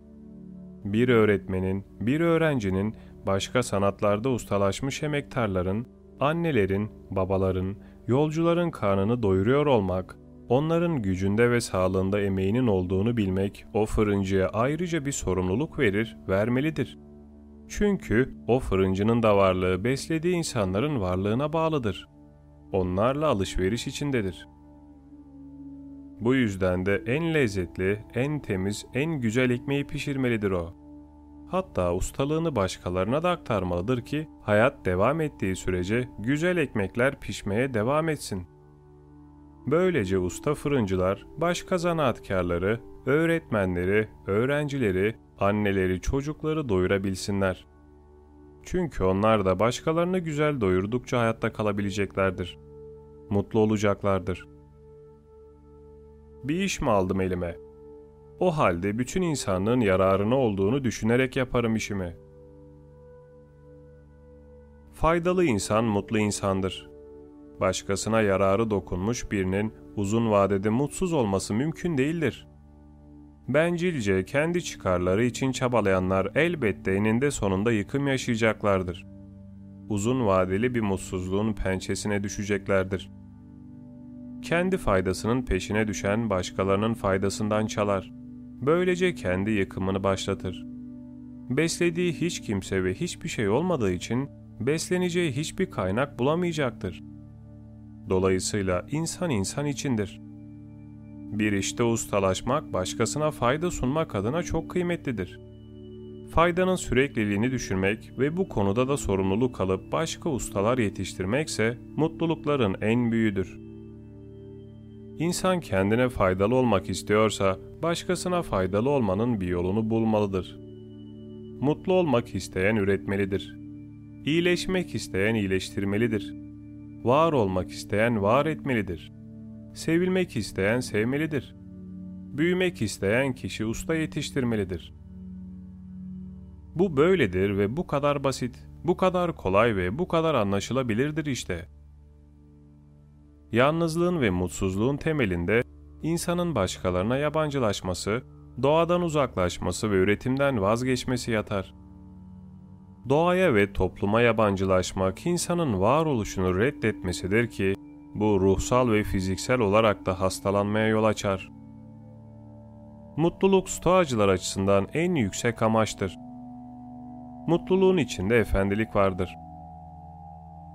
Bir öğretmenin, bir öğrencinin, başka sanatlarda ustalaşmış emektarların, annelerin, babaların, yolcuların karnını doyuruyor olmak, onların gücünde ve sağlığında emeğinin olduğunu bilmek o fırıncıya ayrıca bir sorumluluk verir, vermelidir. Çünkü o fırıncının da varlığı beslediği insanların varlığına bağlıdır. Onlarla alışveriş içindedir. Bu yüzden de en lezzetli, en temiz, en güzel ekmeği pişirmelidir o. Hatta ustalığını başkalarına da aktarmalıdır ki hayat devam ettiği sürece güzel ekmekler pişmeye devam etsin. Böylece usta fırıncılar, başka zanaatkarları, öğretmenleri, öğrencileri, anneleri, çocukları doyurabilsinler. Çünkü onlar da başkalarını güzel doyurdukça hayatta kalabileceklerdir. Mutlu olacaklardır. Bir iş mi aldım elime? O halde bütün insanlığın yararına olduğunu düşünerek yaparım işimi. Faydalı insan mutlu insandır. Başkasına yararı dokunmuş birinin uzun vadede mutsuz olması mümkün değildir. Bencilce kendi çıkarları için çabalayanlar elbette eninde sonunda yıkım yaşayacaklardır. Uzun vadeli bir mutsuzluğun pençesine düşeceklerdir. Kendi faydasının peşine düşen başkalarının faydasından çalar. Böylece kendi yıkımını başlatır. Beslediği hiç kimse ve hiçbir şey olmadığı için besleneceği hiçbir kaynak bulamayacaktır. Dolayısıyla insan insan içindir. Bir işte ustalaşmak başkasına fayda sunmak adına çok kıymetlidir. Faydanın sürekliliğini düşürmek ve bu konuda da sorumluluk alıp başka ustalar yetiştirmekse mutlulukların en büyüğüdür. İnsan kendine faydalı olmak istiyorsa başkasına faydalı olmanın bir yolunu bulmalıdır. Mutlu olmak isteyen üretmelidir. İyileşmek isteyen iyileştirmelidir. Var olmak isteyen var etmelidir. Sevilmek isteyen sevmelidir. Büyümek isteyen kişi usta yetiştirmelidir. Bu böyledir ve bu kadar basit, bu kadar kolay ve bu kadar anlaşılabilirdir işte. Yalnızlığın ve mutsuzluğun temelinde insanın başkalarına yabancılaşması, doğadan uzaklaşması ve üretimden vazgeçmesi yatar. Doğaya ve topluma yabancılaşmak insanın varoluşunu reddetmesidir ki bu ruhsal ve fiziksel olarak da hastalanmaya yol açar. Mutluluk stoacılar açısından en yüksek amaçtır. Mutluluğun içinde efendilik vardır.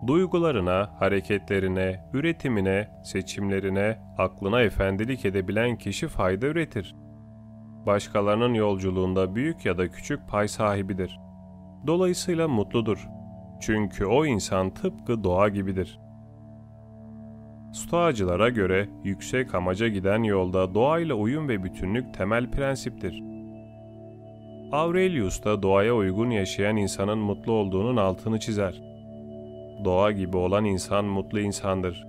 Duygularına, hareketlerine, üretimine, seçimlerine, aklına efendilik edebilen kişi fayda üretir. Başkalarının yolculuğunda büyük ya da küçük pay sahibidir. Dolayısıyla mutludur. Çünkü o insan tıpkı doğa gibidir.'' Stoacılara göre yüksek amaca giden yolda doğayla uyum ve bütünlük temel prensiptir. Aurelius da doğaya uygun yaşayan insanın mutlu olduğunun altını çizer. Doğa gibi olan insan mutlu insandır.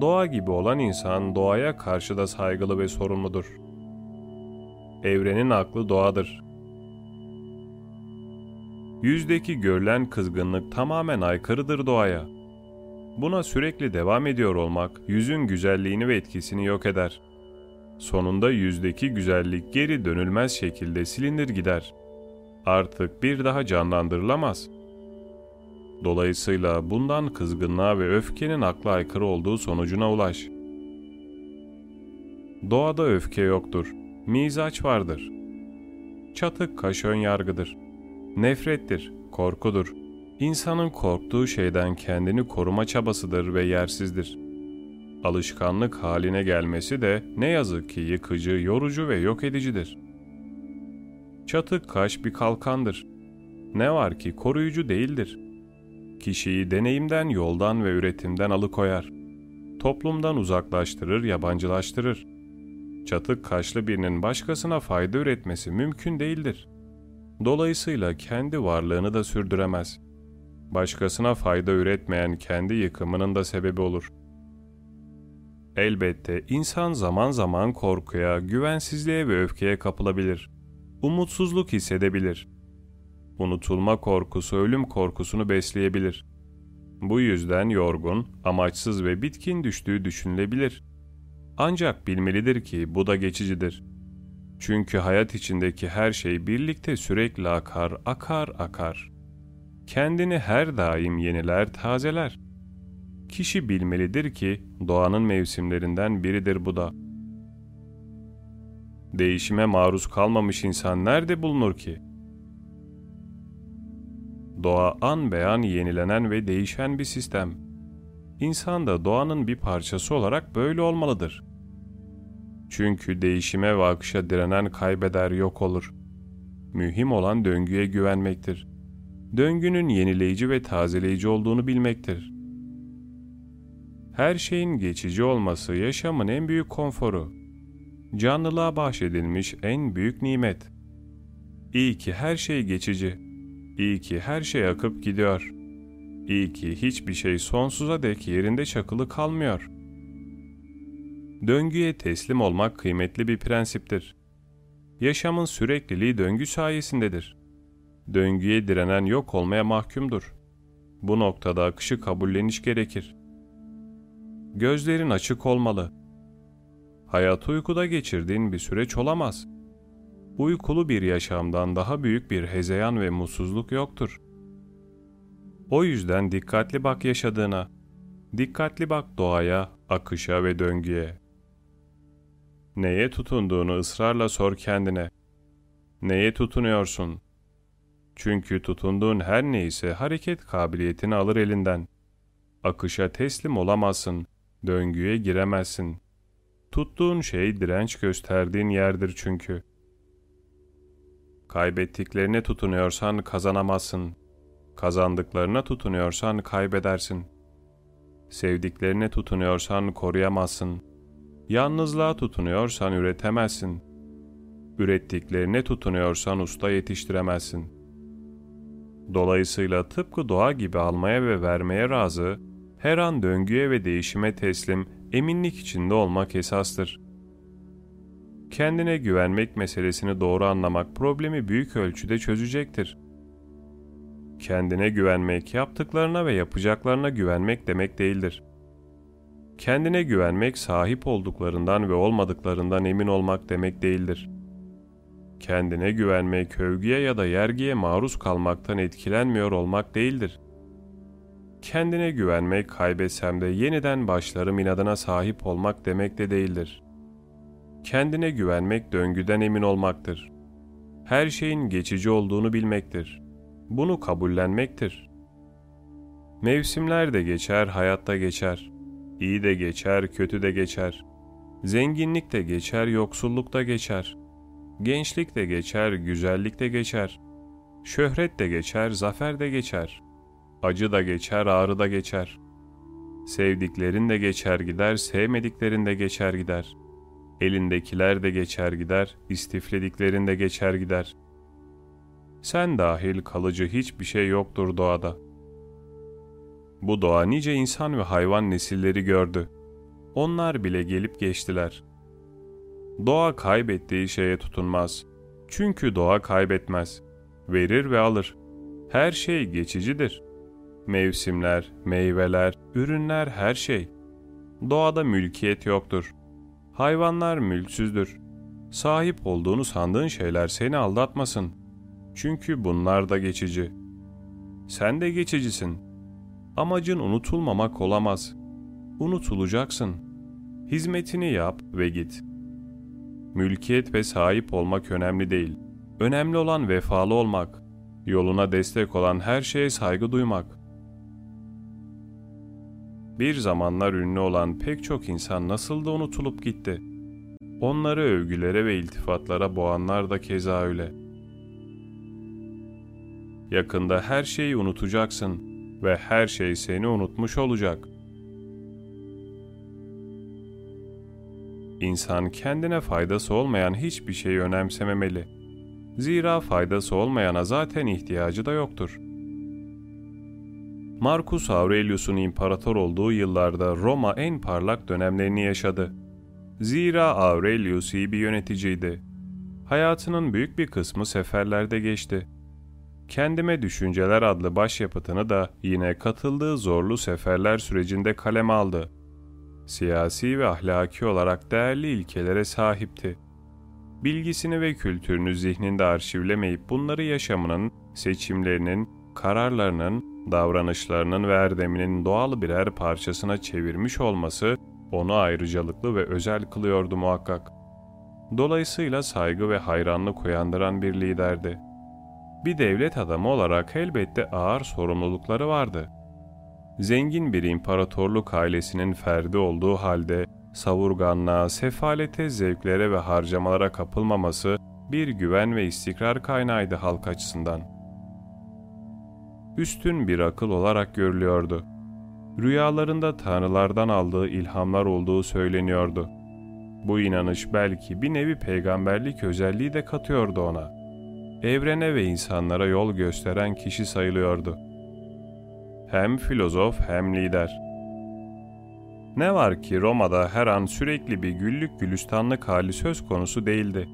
Doğa gibi olan insan doğaya karşı da saygılı ve sorumludur. Evrenin aklı doğadır. Yüzdeki görülen kızgınlık tamamen aykırıdır doğaya. Buna sürekli devam ediyor olmak yüzün güzelliğini ve etkisini yok eder. Sonunda yüzdeki güzellik geri dönülmez şekilde silinir gider. Artık bir daha canlandırılamaz. Dolayısıyla bundan kızgınlığa ve öfkenin akla aykırı olduğu sonucuna ulaş. Doğada öfke yoktur. Mizaç vardır. Çatık kaş yargıdır. Nefrettir, korkudur, İnsanın korktuğu şeyden kendini koruma çabasıdır ve yersizdir. Alışkanlık haline gelmesi de ne yazık ki yıkıcı, yorucu ve yok edicidir. Çatık kaş bir kalkandır. Ne var ki koruyucu değildir. Kişiyi deneyimden, yoldan ve üretimden alıkoyar. Toplumdan uzaklaştırır, yabancılaştırır. Çatık kaşlı birinin başkasına fayda üretmesi mümkün değildir. Dolayısıyla kendi varlığını da sürdüremez başkasına fayda üretmeyen kendi yıkımının da sebebi olur. Elbette insan zaman zaman korkuya, güvensizliğe ve öfkeye kapılabilir. Umutsuzluk hissedebilir. Unutulma korkusu ölüm korkusunu besleyebilir. Bu yüzden yorgun, amaçsız ve bitkin düştüğü düşünülebilir. Ancak bilmelidir ki bu da geçicidir. Çünkü hayat içindeki her şey birlikte sürekli akar, akar, akar kendini her daim yeniler, tazeler. Kişi bilmelidir ki doğanın mevsimlerinden biridir bu da. Değişime maruz kalmamış insan nerede bulunur ki? Doğa an beyan yenilenen ve değişen bir sistem. İnsan da doğanın bir parçası olarak böyle olmalıdır. Çünkü değişime ve akışa direnen kaybeder yok olur. Mühim olan döngüye güvenmektir.'' döngünün yenileyici ve tazeleyici olduğunu bilmektir. Her şeyin geçici olması yaşamın en büyük konforu. Canlılığa bahşedilmiş en büyük nimet. İyi ki her şey geçici. İyi ki her şey akıp gidiyor. İyi ki hiçbir şey sonsuza dek yerinde çakılı kalmıyor. Döngüye teslim olmak kıymetli bir prensiptir. Yaşamın sürekliliği döngü sayesindedir.'' Döngüye direnen yok olmaya mahkumdur. Bu noktada akışı kabulleniş gerekir. Gözlerin açık olmalı. Hayat uykuda geçirdiğin bir süreç olamaz. Uykulu bir yaşamdan daha büyük bir hezeyan ve mutsuzluk yoktur. O yüzden dikkatli bak yaşadığına. Dikkatli bak doğaya, akışa ve döngüye. Neye tutunduğunu ısrarla sor kendine. Neye tutunuyorsun? Çünkü tutunduğun her neyse hareket kabiliyetini alır elinden. Akışa teslim olamazsın, döngüye giremezsin. Tuttuğun şey direnç gösterdiğin yerdir çünkü. Kaybettiklerine tutunuyorsan kazanamazsın. Kazandıklarına tutunuyorsan kaybedersin. Sevdiklerine tutunuyorsan koruyamazsın. Yalnızlığa tutunuyorsan üretemezsin. Ürettiklerine tutunuyorsan usta yetiştiremezsin. Dolayısıyla tıpkı doğa gibi almaya ve vermeye razı, her an döngüye ve değişime teslim, eminlik içinde olmak esastır. Kendine güvenmek meselesini doğru anlamak problemi büyük ölçüde çözecektir. Kendine güvenmek, yaptıklarına ve yapacaklarına güvenmek demek değildir. Kendine güvenmek, sahip olduklarından ve olmadıklarından emin olmak demek değildir. Kendine güvenmek, övgüye ya da yergiye maruz kalmaktan etkilenmiyor olmak değildir. Kendine güvenmek, kaybetsem de yeniden başlarım inadına sahip olmak demek de değildir. Kendine güvenmek döngüden emin olmaktır. Her şeyin geçici olduğunu bilmektir. Bunu kabullenmektir. Mevsimler de geçer, hayatta geçer. İyi de geçer, kötü de geçer. Zenginlik de geçer, yoksulluk da geçer. Gençlik de geçer, güzellik de geçer. Şöhret de geçer, zafer de geçer. Acı da geçer, ağrı da geçer. Sevdiklerin de geçer gider, sevmediklerin de geçer gider. Elindekiler de geçer gider, istiflediklerin de geçer gider. Sen dahil kalıcı hiçbir şey yoktur doğada. Bu doğa nice insan ve hayvan nesilleri gördü. Onlar bile gelip geçtiler. Doğa kaybettiği şeye tutunmaz. Çünkü doğa kaybetmez. Verir ve alır. Her şey geçicidir. Mevsimler, meyveler, ürünler her şey. Doğada mülkiyet yoktur. Hayvanlar mülksüzdür. Sahip olduğunu sandığın şeyler seni aldatmasın. Çünkü bunlar da geçici. Sen de geçicisin. Amacın unutulmamak olamaz. Unutulacaksın. Hizmetini yap ve git. Mülkiyet ve sahip olmak önemli değil. Önemli olan vefalı olmak. Yoluna destek olan her şeye saygı duymak. Bir zamanlar ünlü olan pek çok insan nasıl da unutulup gitti. Onları övgülere ve iltifatlara boğanlar da keza öyle. Yakında her şeyi unutacaksın ve her şey seni unutmuş olacak. İnsan kendine faydası olmayan hiçbir şeyi önemsememeli. Zira faydası olmayana zaten ihtiyacı da yoktur.'' Marcus Aurelius'un imparator olduğu yıllarda Roma en parlak dönemlerini yaşadı. Zira Aurelius iyi bir yöneticiydi. Hayatının büyük bir kısmı seferlerde geçti. Kendime Düşünceler adlı başyapıtını da yine katıldığı zorlu seferler sürecinde kaleme aldı. Siyasi ve ahlaki olarak değerli ilkelere sahipti. Bilgisini ve kültürünü zihninde arşivlemeyip bunları yaşamının, seçimlerinin, kararlarının davranışlarının ve erdeminin doğal birer parçasına çevirmiş olması onu ayrıcalıklı ve özel kılıyordu muhakkak. Dolayısıyla saygı ve hayranlık uyandıran bir liderdi. Bir devlet adamı olarak elbette ağır sorumlulukları vardı. Zengin bir imparatorluk ailesinin ferdi olduğu halde savurganlığa, sefalete, zevklere ve harcamalara kapılmaması bir güven ve istikrar kaynağıydı halk açısından üstün bir akıl olarak görülüyordu. Rüyalarında tanrılardan aldığı ilhamlar olduğu söyleniyordu. Bu inanış belki bir nevi peygamberlik özelliği de katıyordu ona. Evrene ve insanlara yol gösteren kişi sayılıyordu. Hem filozof hem lider. Ne var ki Roma'da her an sürekli bir güllük gülistanlık hali söz konusu değildi.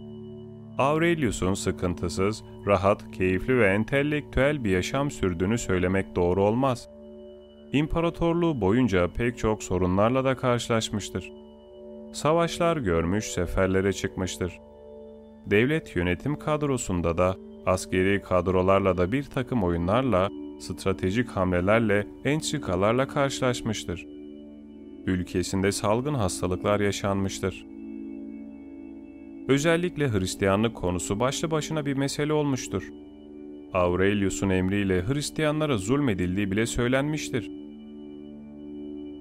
Aurelius'un sıkıntısız, rahat, keyifli ve entelektüel bir yaşam sürdüğünü söylemek doğru olmaz. İmparatorluğu boyunca pek çok sorunlarla da karşılaşmıştır. Savaşlar görmüş, seferlere çıkmıştır. Devlet yönetim kadrosunda da, askeri kadrolarla da bir takım oyunlarla, stratejik hamlelerle, entrikalarla karşılaşmıştır. Ülkesinde salgın hastalıklar yaşanmıştır Özellikle Hristiyanlık konusu başlı başına bir mesele olmuştur. Aurelius'un emriyle Hristiyanlara zulmedildiği bile söylenmiştir.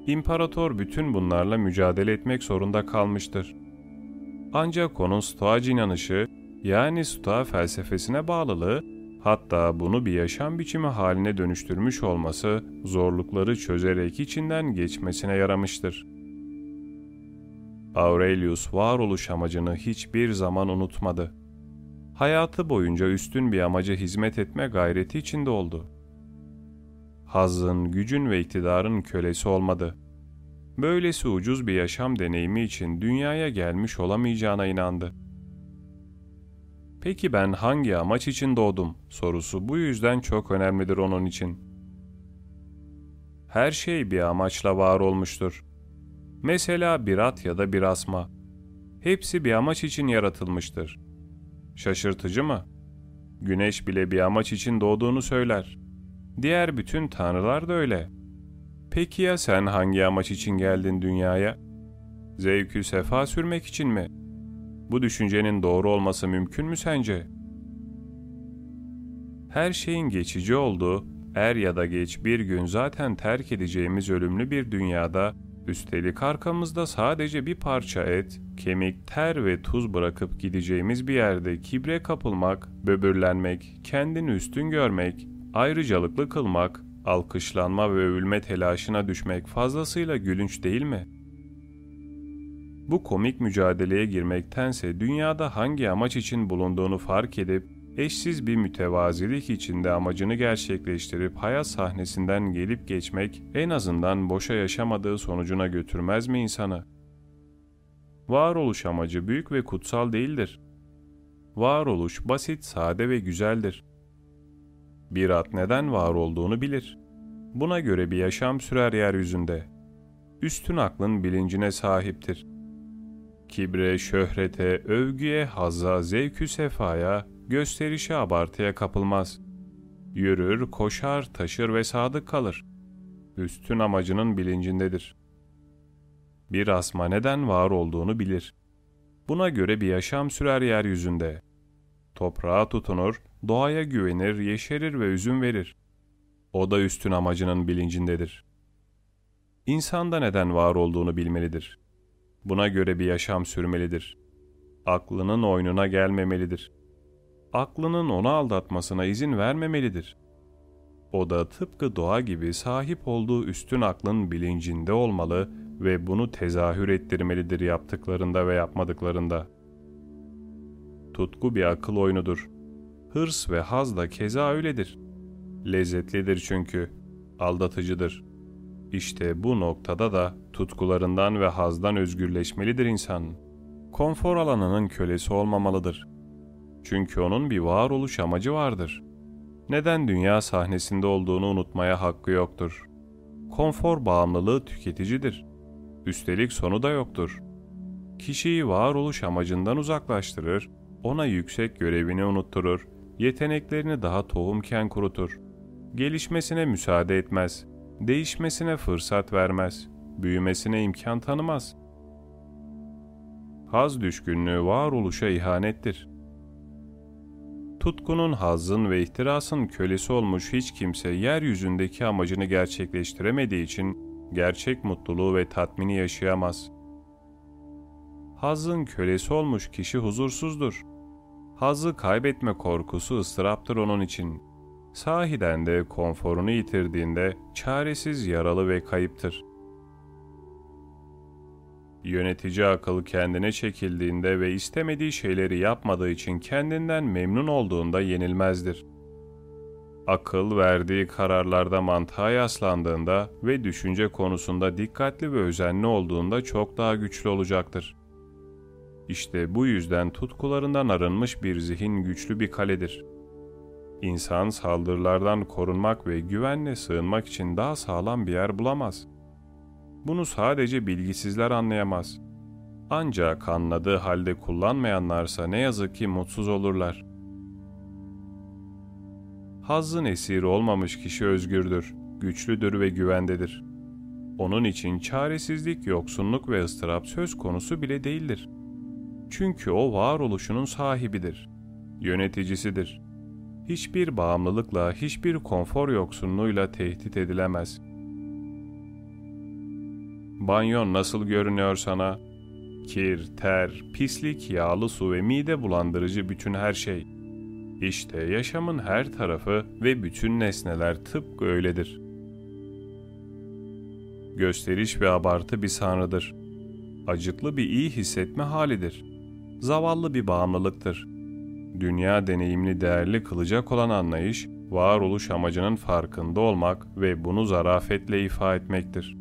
İmparator bütün bunlarla mücadele etmek zorunda kalmıştır. Ancak onun Stoacı inanışı yani Stoa felsefesine bağlılığı hatta bunu bir yaşam biçimi haline dönüştürmüş olması zorlukları çözerek içinden geçmesine yaramıştır. Aurelius varoluş amacını hiçbir zaman unutmadı. Hayatı boyunca üstün bir amaca hizmet etme gayreti içinde oldu. Hazın, gücün ve iktidarın kölesi olmadı. Böylesi ucuz bir yaşam deneyimi için dünyaya gelmiş olamayacağına inandı. Peki ben hangi amaç için doğdum sorusu bu yüzden çok önemlidir onun için. Her şey bir amaçla var olmuştur. Mesela bir at ya da bir asma. Hepsi bir amaç için yaratılmıştır. Şaşırtıcı mı? Güneş bile bir amaç için doğduğunu söyler. Diğer bütün tanrılar da öyle. Peki ya sen hangi amaç için geldin dünyaya? Zevkü sefa sürmek için mi? Bu düşüncenin doğru olması mümkün mü sence? Her şeyin geçici olduğu, er ya da geç bir gün zaten terk edeceğimiz ölümlü bir dünyada, üstelik arkamızda sadece bir parça et, kemik, ter ve tuz bırakıp gideceğimiz bir yerde kibre kapılmak, böbürlenmek, kendini üstün görmek, ayrıcalıklı kılmak, alkışlanma ve övülme telaşına düşmek fazlasıyla gülünç değil mi?'' Bu komik mücadeleye girmektense dünyada hangi amaç için bulunduğunu fark edip eşsiz bir mütevazilik içinde amacını gerçekleştirip hayat sahnesinden gelip geçmek en azından boşa yaşamadığı sonucuna götürmez mi insanı? Varoluş amacı büyük ve kutsal değildir. Varoluş basit, sade ve güzeldir. Bir at neden var olduğunu bilir. Buna göre bir yaşam sürer yeryüzünde. Üstün aklın bilincine sahiptir kibre, şöhrete, övgüye, hazza, zevkü sefaya, gösterişe, abartıya kapılmaz. Yürür, koşar, taşır ve sadık kalır. Üstün amacının bilincindedir. Bir asma neden var olduğunu bilir. Buna göre bir yaşam sürer yeryüzünde. Toprağa tutunur, doğaya güvenir, yeşerir ve üzüm verir. O da üstün amacının bilincindedir. İnsanda neden var olduğunu bilmelidir.'' Buna göre bir yaşam sürmelidir. Aklının oyununa gelmemelidir. Aklının onu aldatmasına izin vermemelidir. O da tıpkı doğa gibi sahip olduğu üstün aklın bilincinde olmalı ve bunu tezahür ettirmelidir yaptıklarında ve yapmadıklarında. Tutku bir akıl oyunudur. Hırs ve haz da keza öyledir. Lezzetlidir çünkü, aldatıcıdır. İşte bu noktada da tutkularından ve hazdan özgürleşmelidir insan. Konfor alanının kölesi olmamalıdır. Çünkü onun bir varoluş amacı vardır. Neden dünya sahnesinde olduğunu unutmaya hakkı yoktur. Konfor bağımlılığı tüketicidir. Üstelik sonu da yoktur. Kişiyi varoluş amacından uzaklaştırır, ona yüksek görevini unutturur, yeteneklerini daha tohumken kurutur. Gelişmesine müsaade etmez, değişmesine fırsat vermez.'' büyümesine imkan tanımaz. Haz düşkünlüğü varoluşa ihanettir. Tutkunun, hazın ve ihtirasın kölesi olmuş hiç kimse yeryüzündeki amacını gerçekleştiremediği için gerçek mutluluğu ve tatmini yaşayamaz. Hazın kölesi olmuş kişi huzursuzdur. Hazı kaybetme korkusu ıstıraptır onun için. Sahiden de konforunu yitirdiğinde çaresiz yaralı ve kayıptır. Yönetici akıl kendine çekildiğinde ve istemediği şeyleri yapmadığı için kendinden memnun olduğunda yenilmezdir. Akıl verdiği kararlarda mantığa yaslandığında ve düşünce konusunda dikkatli ve özenli olduğunda çok daha güçlü olacaktır. İşte bu yüzden tutkularından arınmış bir zihin güçlü bir kaledir. İnsan saldırılardan korunmak ve güvenle sığınmak için daha sağlam bir yer bulamaz.'' Bunu sadece bilgisizler anlayamaz. Ancak anladığı halde kullanmayanlarsa ne yazık ki mutsuz olurlar. Hazzın esiri olmamış kişi özgürdür, güçlüdür ve güvendedir. Onun için çaresizlik, yoksunluk ve ıstırap söz konusu bile değildir. Çünkü o varoluşunun sahibidir, yöneticisidir. Hiçbir bağımlılıkla, hiçbir konfor yoksunluğuyla tehdit edilemez.'' Banyon nasıl görünüyor sana? Kir, ter, pislik, yağlı su ve mide bulandırıcı bütün her şey. İşte yaşamın her tarafı ve bütün nesneler tıpkı öyledir. Gösteriş ve abartı bir sanrıdır. Acıklı bir iyi hissetme halidir. Zavallı bir bağımlılıktır. Dünya deneyimli değerli kılacak olan anlayış, varoluş amacının farkında olmak ve bunu zarafetle ifa etmektir.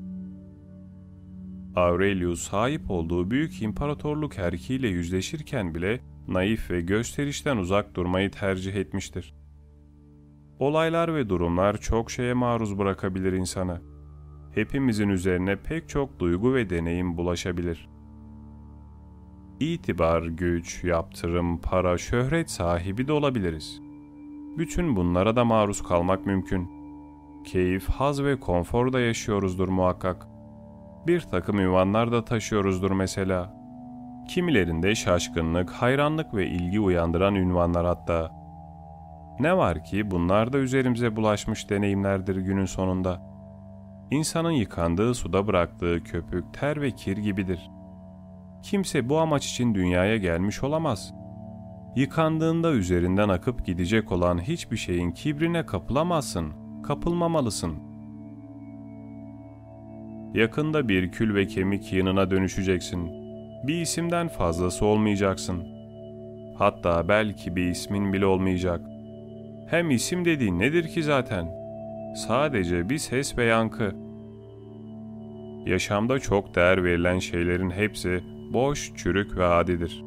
Aurelius sahip olduğu büyük imparatorluk erkiyle yüzleşirken bile naif ve gösterişten uzak durmayı tercih etmiştir. Olaylar ve durumlar çok şeye maruz bırakabilir insanı. Hepimizin üzerine pek çok duygu ve deneyim bulaşabilir. İtibar, güç, yaptırım, para, şöhret sahibi de olabiliriz. Bütün bunlara da maruz kalmak mümkün. Keyif, haz ve konfor da yaşıyoruzdur muhakkak. Bir takım ünvanlar da taşıyoruzdur mesela. Kimilerinde şaşkınlık, hayranlık ve ilgi uyandıran ünvanlar hatta. Ne var ki bunlar da üzerimize bulaşmış deneyimlerdir günün sonunda. İnsanın yıkandığı suda bıraktığı köpük, ter ve kir gibidir. Kimse bu amaç için dünyaya gelmiş olamaz. Yıkandığında üzerinden akıp gidecek olan hiçbir şeyin kibrine kapılamazsın, kapılmamalısın. Yakında bir kül ve kemik yığınına dönüşeceksin. Bir isimden fazlası olmayacaksın. Hatta belki bir ismin bile olmayacak. Hem isim dediğin nedir ki zaten? Sadece bir ses ve yankı. Yaşamda çok değer verilen şeylerin hepsi boş, çürük ve adidir.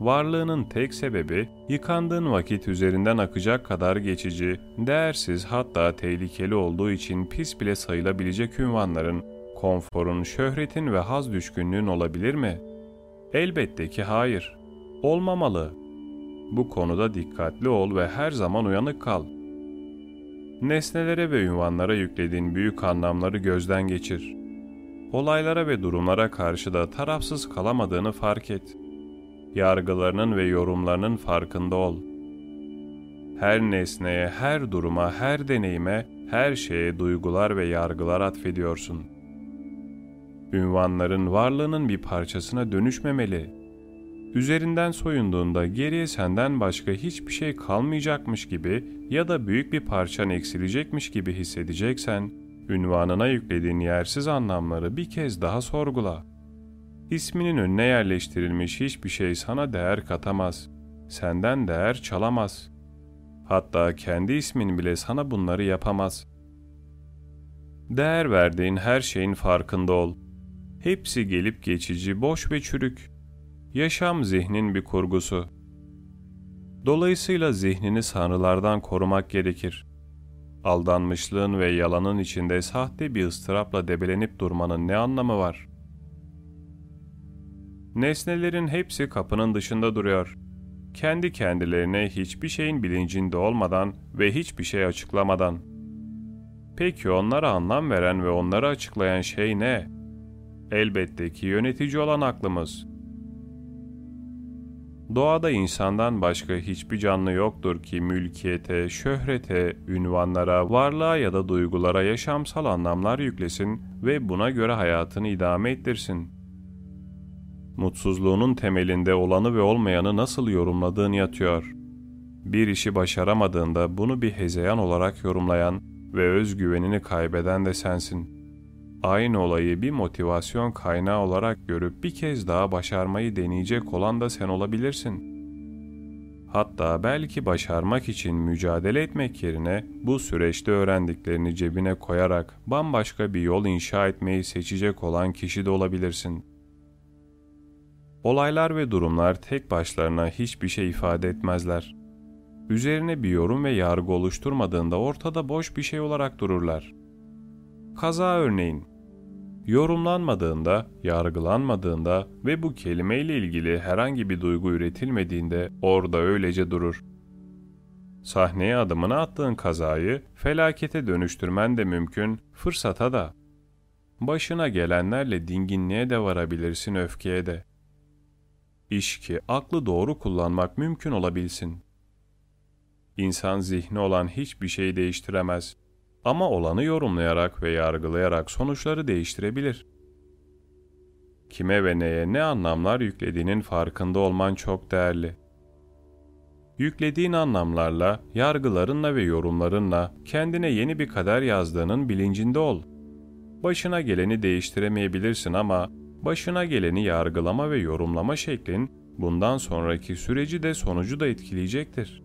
Varlığının tek sebebi yıkandığın vakit üzerinden akacak kadar geçici, değersiz hatta tehlikeli olduğu için pis bile sayılabilecek ünvanların, konforun, şöhretin ve haz düşkünlüğün olabilir mi? Elbette ki hayır. Olmamalı. Bu konuda dikkatli ol ve her zaman uyanık kal. Nesnelere ve ünvanlara yüklediğin büyük anlamları gözden geçir. Olaylara ve durumlara karşı da tarafsız kalamadığını fark et. Yargılarının ve yorumlarının farkında ol. Her nesneye, her duruma, her deneyime, her şeye duygular ve yargılar atfediyorsun. Ünvanların varlığının bir parçasına dönüşmemeli.'' üzerinden soyunduğunda geriye senden başka hiçbir şey kalmayacakmış gibi ya da büyük bir parçan eksilecekmiş gibi hissedeceksen, ünvanına yüklediğin yersiz anlamları bir kez daha sorgula. İsminin önüne yerleştirilmiş hiçbir şey sana değer katamaz, senden değer çalamaz. Hatta kendi ismin bile sana bunları yapamaz. Değer verdiğin her şeyin farkında ol. Hepsi gelip geçici, boş ve çürük. Yaşam zihnin bir kurgusu. Dolayısıyla zihnini sanrılardan korumak gerekir. Aldanmışlığın ve yalanın içinde sahte bir ıstırapla debelenip durmanın ne anlamı var? Nesnelerin hepsi kapının dışında duruyor. Kendi kendilerine hiçbir şeyin bilincinde olmadan ve hiçbir şey açıklamadan. Peki onlara anlam veren ve onları açıklayan şey ne? Elbette ki yönetici olan aklımız.'' Doğada insandan başka hiçbir canlı yoktur ki mülkiyete, şöhrete, ünvanlara, varlığa ya da duygulara yaşamsal anlamlar yüklesin ve buna göre hayatını idame ettirsin. Mutsuzluğunun temelinde olanı ve olmayanı nasıl yorumladığın yatıyor. Bir işi başaramadığında bunu bir hezeyan olarak yorumlayan ve özgüvenini kaybeden de sensin.'' Aynı olayı bir motivasyon kaynağı olarak görüp bir kez daha başarmayı deneyecek olan da sen olabilirsin. Hatta belki başarmak için mücadele etmek yerine bu süreçte öğrendiklerini cebine koyarak bambaşka bir yol inşa etmeyi seçecek olan kişi de olabilirsin. Olaylar ve durumlar tek başlarına hiçbir şey ifade etmezler. Üzerine bir yorum ve yargı oluşturmadığında ortada boş bir şey olarak dururlar. Kaza örneğin yorumlanmadığında, yargılanmadığında ve bu kelimeyle ilgili herhangi bir duygu üretilmediğinde orada öylece durur. Sahneye adımını attığın kazayı felakete dönüştürmen de mümkün, fırsata da. Başına gelenlerle dinginliğe de varabilirsin öfkeye de. İş ki aklı doğru kullanmak mümkün olabilsin. İnsan zihni olan hiçbir şey değiştiremez. Ama olanı yorumlayarak ve yargılayarak sonuçları değiştirebilir. Kime ve neye ne anlamlar yüklediğinin farkında olman çok değerli. Yüklediğin anlamlarla, yargılarınla ve yorumlarınla kendine yeni bir kader yazdığının bilincinde ol. Başına geleni değiştiremeyebilirsin ama başına geleni yargılama ve yorumlama şeklin bundan sonraki süreci de sonucu da etkileyecektir.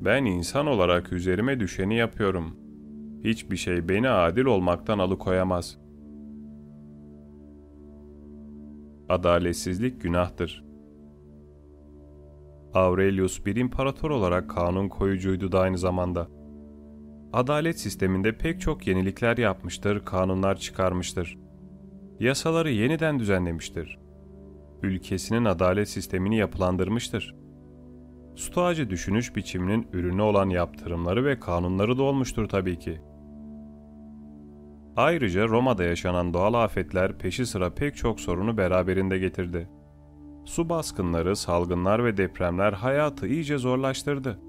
Ben insan olarak üzerime düşeni yapıyorum. Hiçbir şey beni adil olmaktan alıkoyamaz. Adaletsizlik günahtır. Aurelius bir imparator olarak kanun koyucuydu da aynı zamanda. Adalet sisteminde pek çok yenilikler yapmıştır, kanunlar çıkarmıştır. Yasaları yeniden düzenlemiştir. Ülkesinin adalet sistemini yapılandırmıştır. Stoacı düşünüş biçiminin ürünü olan yaptırımları ve kanunları da olmuştur tabii ki. Ayrıca Roma'da yaşanan doğal afetler peşi sıra pek çok sorunu beraberinde getirdi. Su baskınları, salgınlar ve depremler hayatı iyice zorlaştırdı.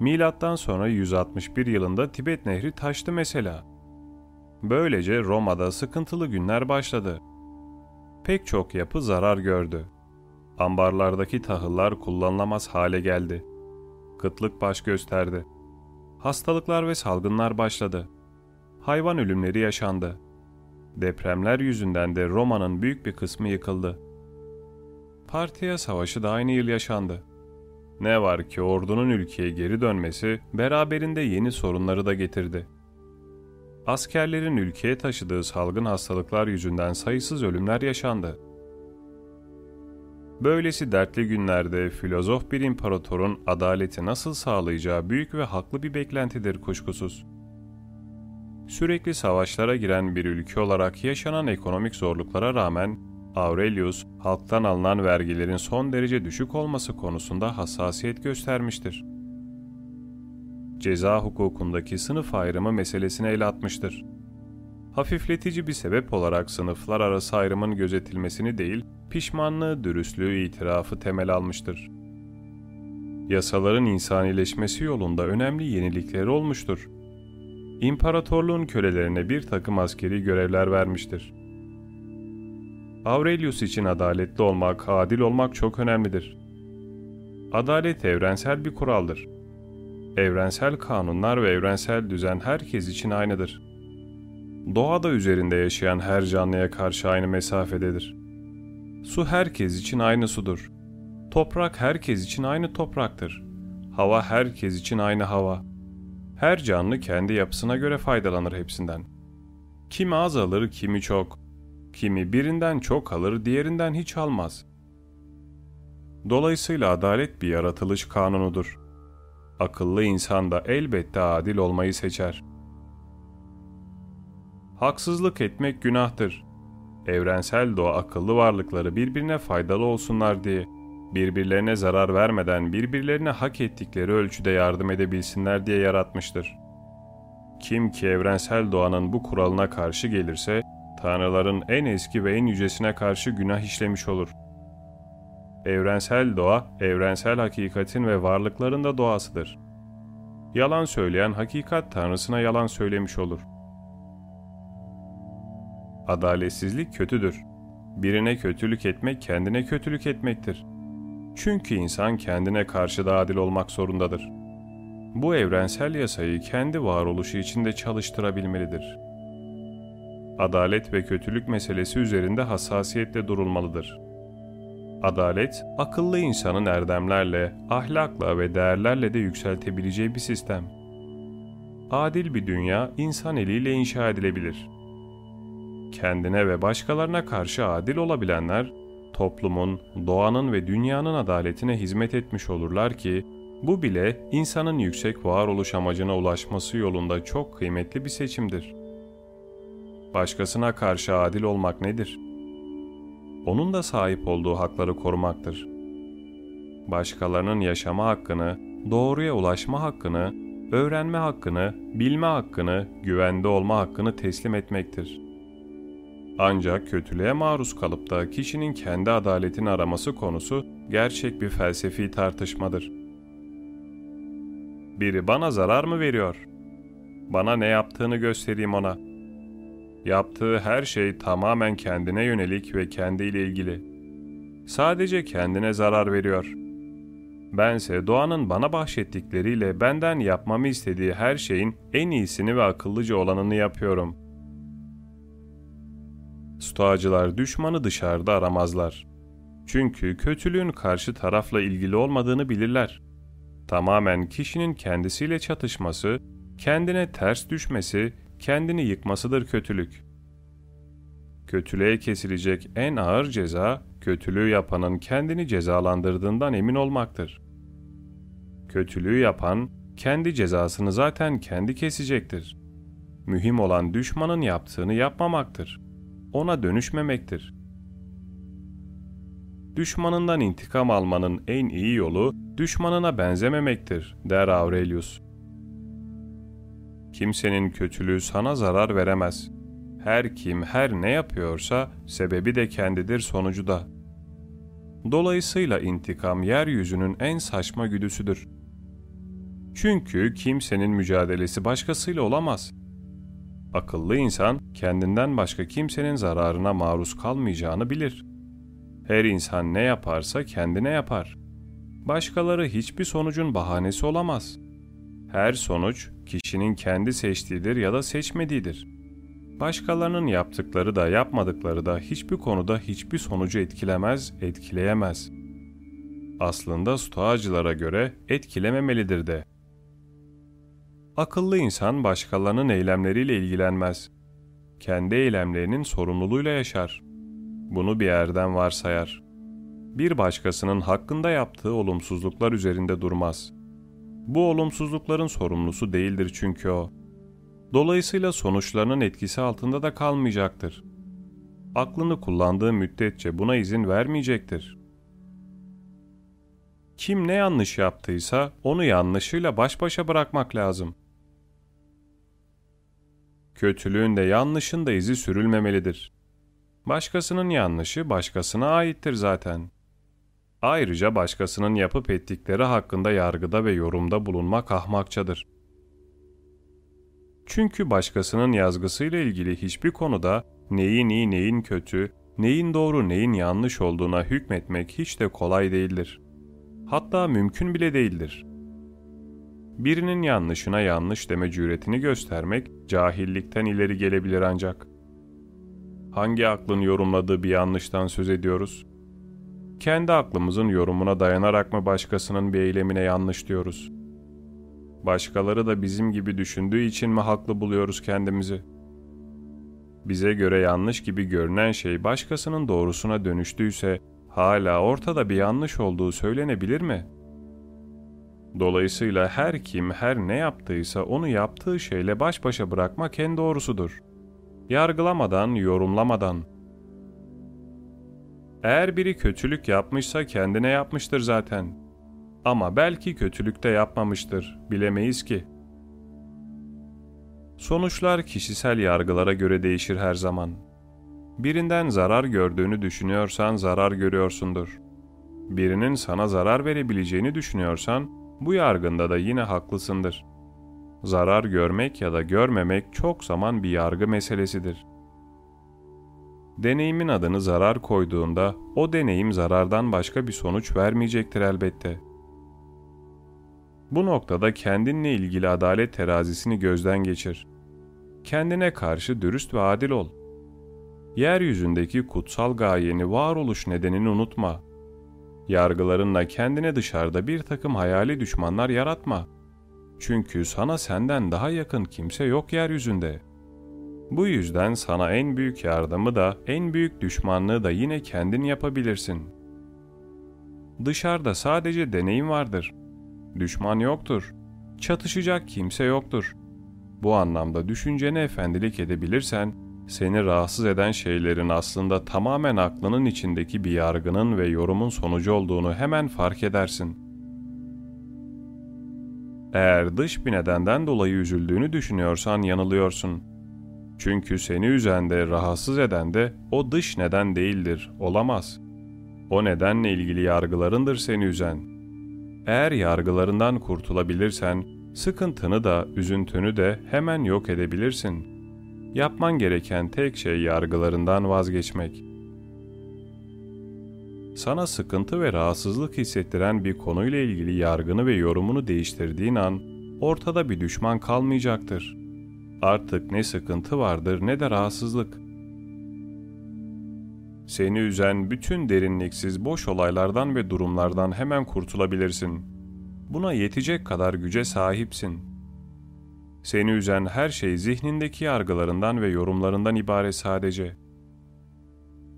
Milattan sonra 161 yılında Tibet Nehri taştı mesela. Böylece Roma'da sıkıntılı günler başladı. Pek çok yapı zarar gördü. Ambarlardaki tahıllar kullanılamaz hale geldi. Kıtlık baş gösterdi. Hastalıklar ve salgınlar başladı. Hayvan ölümleri yaşandı. Depremler yüzünden de Roma'nın büyük bir kısmı yıkıldı. Partiya Savaşı da aynı yıl yaşandı. Ne var ki ordunun ülkeye geri dönmesi beraberinde yeni sorunları da getirdi. Askerlerin ülkeye taşıdığı salgın hastalıklar yüzünden sayısız ölümler yaşandı. Böylesi dertli günlerde filozof bir imparatorun adaleti nasıl sağlayacağı büyük ve haklı bir beklentidir kuşkusuz. Sürekli savaşlara giren bir ülke olarak yaşanan ekonomik zorluklara rağmen Aurelius, halktan alınan vergilerin son derece düşük olması konusunda hassasiyet göstermiştir. Ceza hukukundaki sınıf ayrımı meselesine el atmıştır. Hafifletici bir sebep olarak sınıflar arası ayrımın gözetilmesini değil, pişmanlığı, dürüstlüğü, itirafı temel almıştır. Yasaların insanileşmesi yolunda önemli yenilikleri olmuştur. İmparatorluğun kölelerine bir takım askeri görevler vermiştir. Aurelius için adaletli olmak, adil olmak çok önemlidir. Adalet evrensel bir kuraldır. Evrensel kanunlar ve evrensel düzen herkes için aynıdır. Doğada üzerinde yaşayan her canlıya karşı aynı mesafededir. Su herkes için aynı sudur. Toprak herkes için aynı topraktır. Hava herkes için aynı hava. Her canlı kendi yapısına göre faydalanır hepsinden. Kimi az alır, kimi çok. Kimi birinden çok alır, diğerinden hiç almaz. Dolayısıyla adalet bir yaratılış kanunudur. Akıllı insan da elbette adil olmayı seçer. Haksızlık etmek günahtır. Evrensel doğa akıllı varlıkları birbirine faydalı olsunlar diye, birbirlerine zarar vermeden birbirlerine hak ettikleri ölçüde yardım edebilsinler diye yaratmıştır. Kim ki evrensel doğanın bu kuralına karşı gelirse, tanrıların en eski ve en yücesine karşı günah işlemiş olur. Evrensel doğa, evrensel hakikatin ve varlıkların da doğasıdır. Yalan söyleyen hakikat tanrısına yalan söylemiş olur. Adaletsizlik kötüdür. Birine kötülük etmek kendine kötülük etmektir. Çünkü insan kendine karşı da adil olmak zorundadır. Bu evrensel yasayı kendi varoluşu içinde çalıştırabilmelidir. Adalet ve kötülük meselesi üzerinde hassasiyetle durulmalıdır. Adalet, akıllı insanın erdemlerle, ahlakla ve değerlerle de yükseltebileceği bir sistem. Adil bir dünya insan eliyle inşa edilebilir. Kendine ve başkalarına karşı adil olabilenler, toplumun, doğanın ve dünyanın adaletine hizmet etmiş olurlar ki, bu bile insanın yüksek varoluş amacına ulaşması yolunda çok kıymetli bir seçimdir. Başkasına karşı adil olmak nedir? Onun da sahip olduğu hakları korumaktır. Başkalarının yaşama hakkını, doğruya ulaşma hakkını, öğrenme hakkını, bilme hakkını, güvende olma hakkını teslim etmektir. Ancak kötülüğe maruz kalıp da kişinin kendi adaletini araması konusu gerçek bir felsefi tartışmadır. Biri bana zarar mı veriyor? Bana ne yaptığını göstereyim ona. Yaptığı her şey tamamen kendine yönelik ve kendiyle ilgili. Sadece kendine zarar veriyor. Bense doğanın bana bahşettikleriyle benden yapmamı istediği her şeyin en iyisini ve akıllıca olanını yapıyorum. Stoacılar düşmanı dışarıda aramazlar. Çünkü kötülüğün karşı tarafla ilgili olmadığını bilirler. Tamamen kişinin kendisiyle çatışması, kendine ters düşmesi, kendini yıkmasıdır kötülük. Kötülüğe kesilecek en ağır ceza, kötülüğü yapanın kendini cezalandırdığından emin olmaktır. Kötülüğü yapan, kendi cezasını zaten kendi kesecektir. Mühim olan düşmanın yaptığını yapmamaktır. Ona dönüşmemektir. Düşmanından intikam almanın en iyi yolu düşmanına benzememektir, der Aurelius. Kimsenin kötülüğü sana zarar veremez. Her kim her ne yapıyorsa sebebi de kendidir sonucu da. Dolayısıyla intikam yeryüzünün en saçma güdüsüdür. Çünkü kimsenin mücadelesi başkasıyla olamaz. Akıllı insan kendinden başka kimsenin zararına maruz kalmayacağını bilir. Her insan ne yaparsa kendine yapar. Başkaları hiçbir sonucun bahanesi olamaz. Her sonuç kişinin kendi seçtiğidir ya da seçmediğidir. Başkalarının yaptıkları da yapmadıkları da hiçbir konuda hiçbir sonucu etkilemez, etkileyemez. Aslında stoacılara göre etkilememelidir de. Akıllı insan başkalarının eylemleriyle ilgilenmez. Kendi eylemlerinin sorumluluğuyla yaşar. Bunu bir yerden varsayar. Bir başkasının hakkında yaptığı olumsuzluklar üzerinde durmaz. Bu olumsuzlukların sorumlusu değildir çünkü o. Dolayısıyla sonuçlarının etkisi altında da kalmayacaktır. Aklını kullandığı müddetçe buna izin vermeyecektir. Kim ne yanlış yaptıysa onu yanlışıyla baş başa bırakmak lazım. Kötülüğün de yanlışın da izi sürülmemelidir. Başkasının yanlışı başkasına aittir zaten. Ayrıca başkasının yapıp ettikleri hakkında yargıda ve yorumda bulunmak ahmakçadır. Çünkü başkasının yazgısıyla ilgili hiçbir konuda neyin iyi neyin kötü, neyin doğru neyin yanlış olduğuna hükmetmek hiç de kolay değildir. Hatta mümkün bile değildir. Birinin yanlışına yanlış deme cüretini göstermek cahillikten ileri gelebilir ancak. Hangi aklın yorumladığı bir yanlıştan söz ediyoruz? Kendi aklımızın yorumuna dayanarak mı başkasının bir eylemine yanlış diyoruz? Başkaları da bizim gibi düşündüğü için mi haklı buluyoruz kendimizi? Bize göre yanlış gibi görünen şey başkasının doğrusuna dönüştüyse hala ortada bir yanlış olduğu söylenebilir mi? Dolayısıyla her kim her ne yaptıysa onu yaptığı şeyle baş başa bırakmak en doğrusudur. Yargılamadan, yorumlamadan. Eğer biri kötülük yapmışsa kendine yapmıştır zaten. Ama belki kötülükte yapmamıştır, bilemeyiz ki. Sonuçlar kişisel yargılara göre değişir her zaman. Birinden zarar gördüğünü düşünüyorsan zarar görüyorsundur. Birinin sana zarar verebileceğini düşünüyorsan bu yargında da yine haklısındır. Zarar görmek ya da görmemek çok zaman bir yargı meselesidir. Deneyimin adını zarar koyduğunda o deneyim zarardan başka bir sonuç vermeyecektir elbette. Bu noktada kendinle ilgili adalet terazisini gözden geçir. Kendine karşı dürüst ve adil ol. Yeryüzündeki kutsal gayeni varoluş nedenini unutma. Yargılarınla kendine dışarıda bir takım hayali düşmanlar yaratma. Çünkü sana senden daha yakın kimse yok yeryüzünde. Bu yüzden sana en büyük yardımı da en büyük düşmanlığı da yine kendin yapabilirsin. Dışarıda sadece deneyim vardır. Düşman yoktur. Çatışacak kimse yoktur. Bu anlamda düşüncene efendilik edebilirsen, seni rahatsız eden şeylerin aslında tamamen aklının içindeki bir yargının ve yorumun sonucu olduğunu hemen fark edersin. Eğer dış bir nedenden dolayı üzüldüğünü düşünüyorsan yanılıyorsun. Çünkü seni üzen de rahatsız eden de o dış neden değildir, olamaz. O nedenle ilgili yargılarındır seni üzen. Eğer yargılarından kurtulabilirsen, Sıkıntını da, üzüntünü de hemen yok edebilirsin. Yapman gereken tek şey yargılarından vazgeçmek. Sana sıkıntı ve rahatsızlık hissettiren bir konuyla ilgili yargını ve yorumunu değiştirdiğin an ortada bir düşman kalmayacaktır. Artık ne sıkıntı vardır ne de rahatsızlık. Seni üzen bütün derinliksiz boş olaylardan ve durumlardan hemen kurtulabilirsin. Buna yetecek kadar güce sahipsin. Seni üzen her şey zihnindeki yargılarından ve yorumlarından ibaret sadece.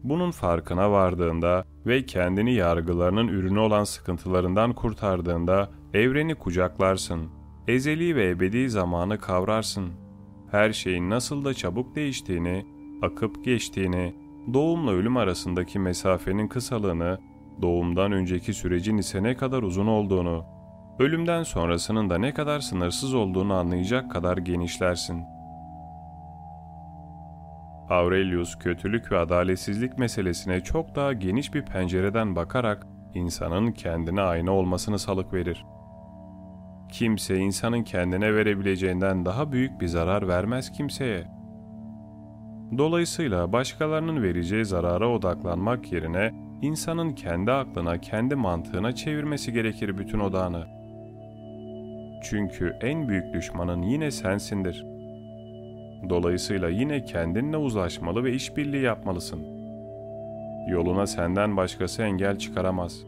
Bunun farkına vardığında ve kendini yargılarının ürünü olan sıkıntılarından kurtardığında evreni kucaklarsın. Ezeli ve ebedi zamanı kavrarsın. Her şeyin nasıl da çabuk değiştiğini, akıp geçtiğini, doğumla ölüm arasındaki mesafenin kısalığını, doğumdan önceki sürecin ise ne kadar uzun olduğunu, ölümden sonrasının da ne kadar sınırsız olduğunu anlayacak kadar genişlersin. Aurelius kötülük ve adaletsizlik meselesine çok daha geniş bir pencereden bakarak insanın kendine ayna olmasını salık verir. Kimse insanın kendine verebileceğinden daha büyük bir zarar vermez kimseye. Dolayısıyla başkalarının vereceği zarara odaklanmak yerine insanın kendi aklına, kendi mantığına çevirmesi gerekir bütün odağını. Çünkü en büyük düşmanın yine sensindir. Dolayısıyla yine kendinle uzlaşmalı ve işbirliği yapmalısın. Yoluna senden başkası engel çıkaramaz.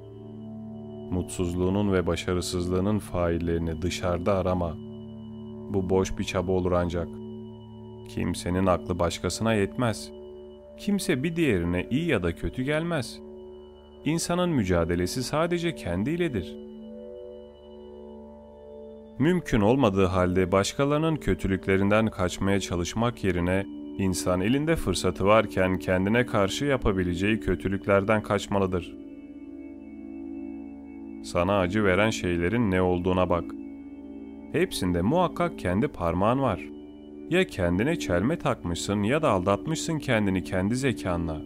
Mutsuzluğunun ve başarısızlığının faillerini dışarıda arama. Bu boş bir çaba olur ancak.'' Kimsenin aklı başkasına yetmez. Kimse bir diğerine iyi ya da kötü gelmez. İnsanın mücadelesi sadece kendiyledir. Mümkün olmadığı halde başkalarının kötülüklerinden kaçmaya çalışmak yerine insan elinde fırsatı varken kendine karşı yapabileceği kötülüklerden kaçmalıdır. Sana acı veren şeylerin ne olduğuna bak. Hepsinde muhakkak kendi parmağın var.'' Ya kendine çelme takmışsın ya da aldatmışsın kendini kendi zekanla.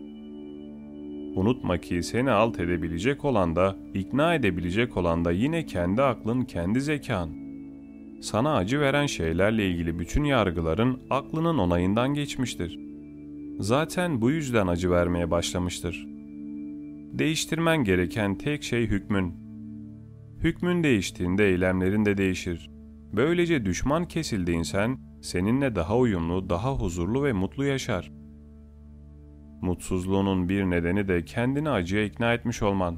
Unutma ki seni alt edebilecek olan da, ikna edebilecek olan da yine kendi aklın, kendi zekan. Sana acı veren şeylerle ilgili bütün yargıların aklının onayından geçmiştir. Zaten bu yüzden acı vermeye başlamıştır. Değiştirmen gereken tek şey hükmün. Hükmün değiştiğinde eylemlerin de değişir. Böylece düşman kesildiğin sen, seninle daha uyumlu, daha huzurlu ve mutlu yaşar. Mutsuzluğunun bir nedeni de kendini acıya ikna etmiş olman.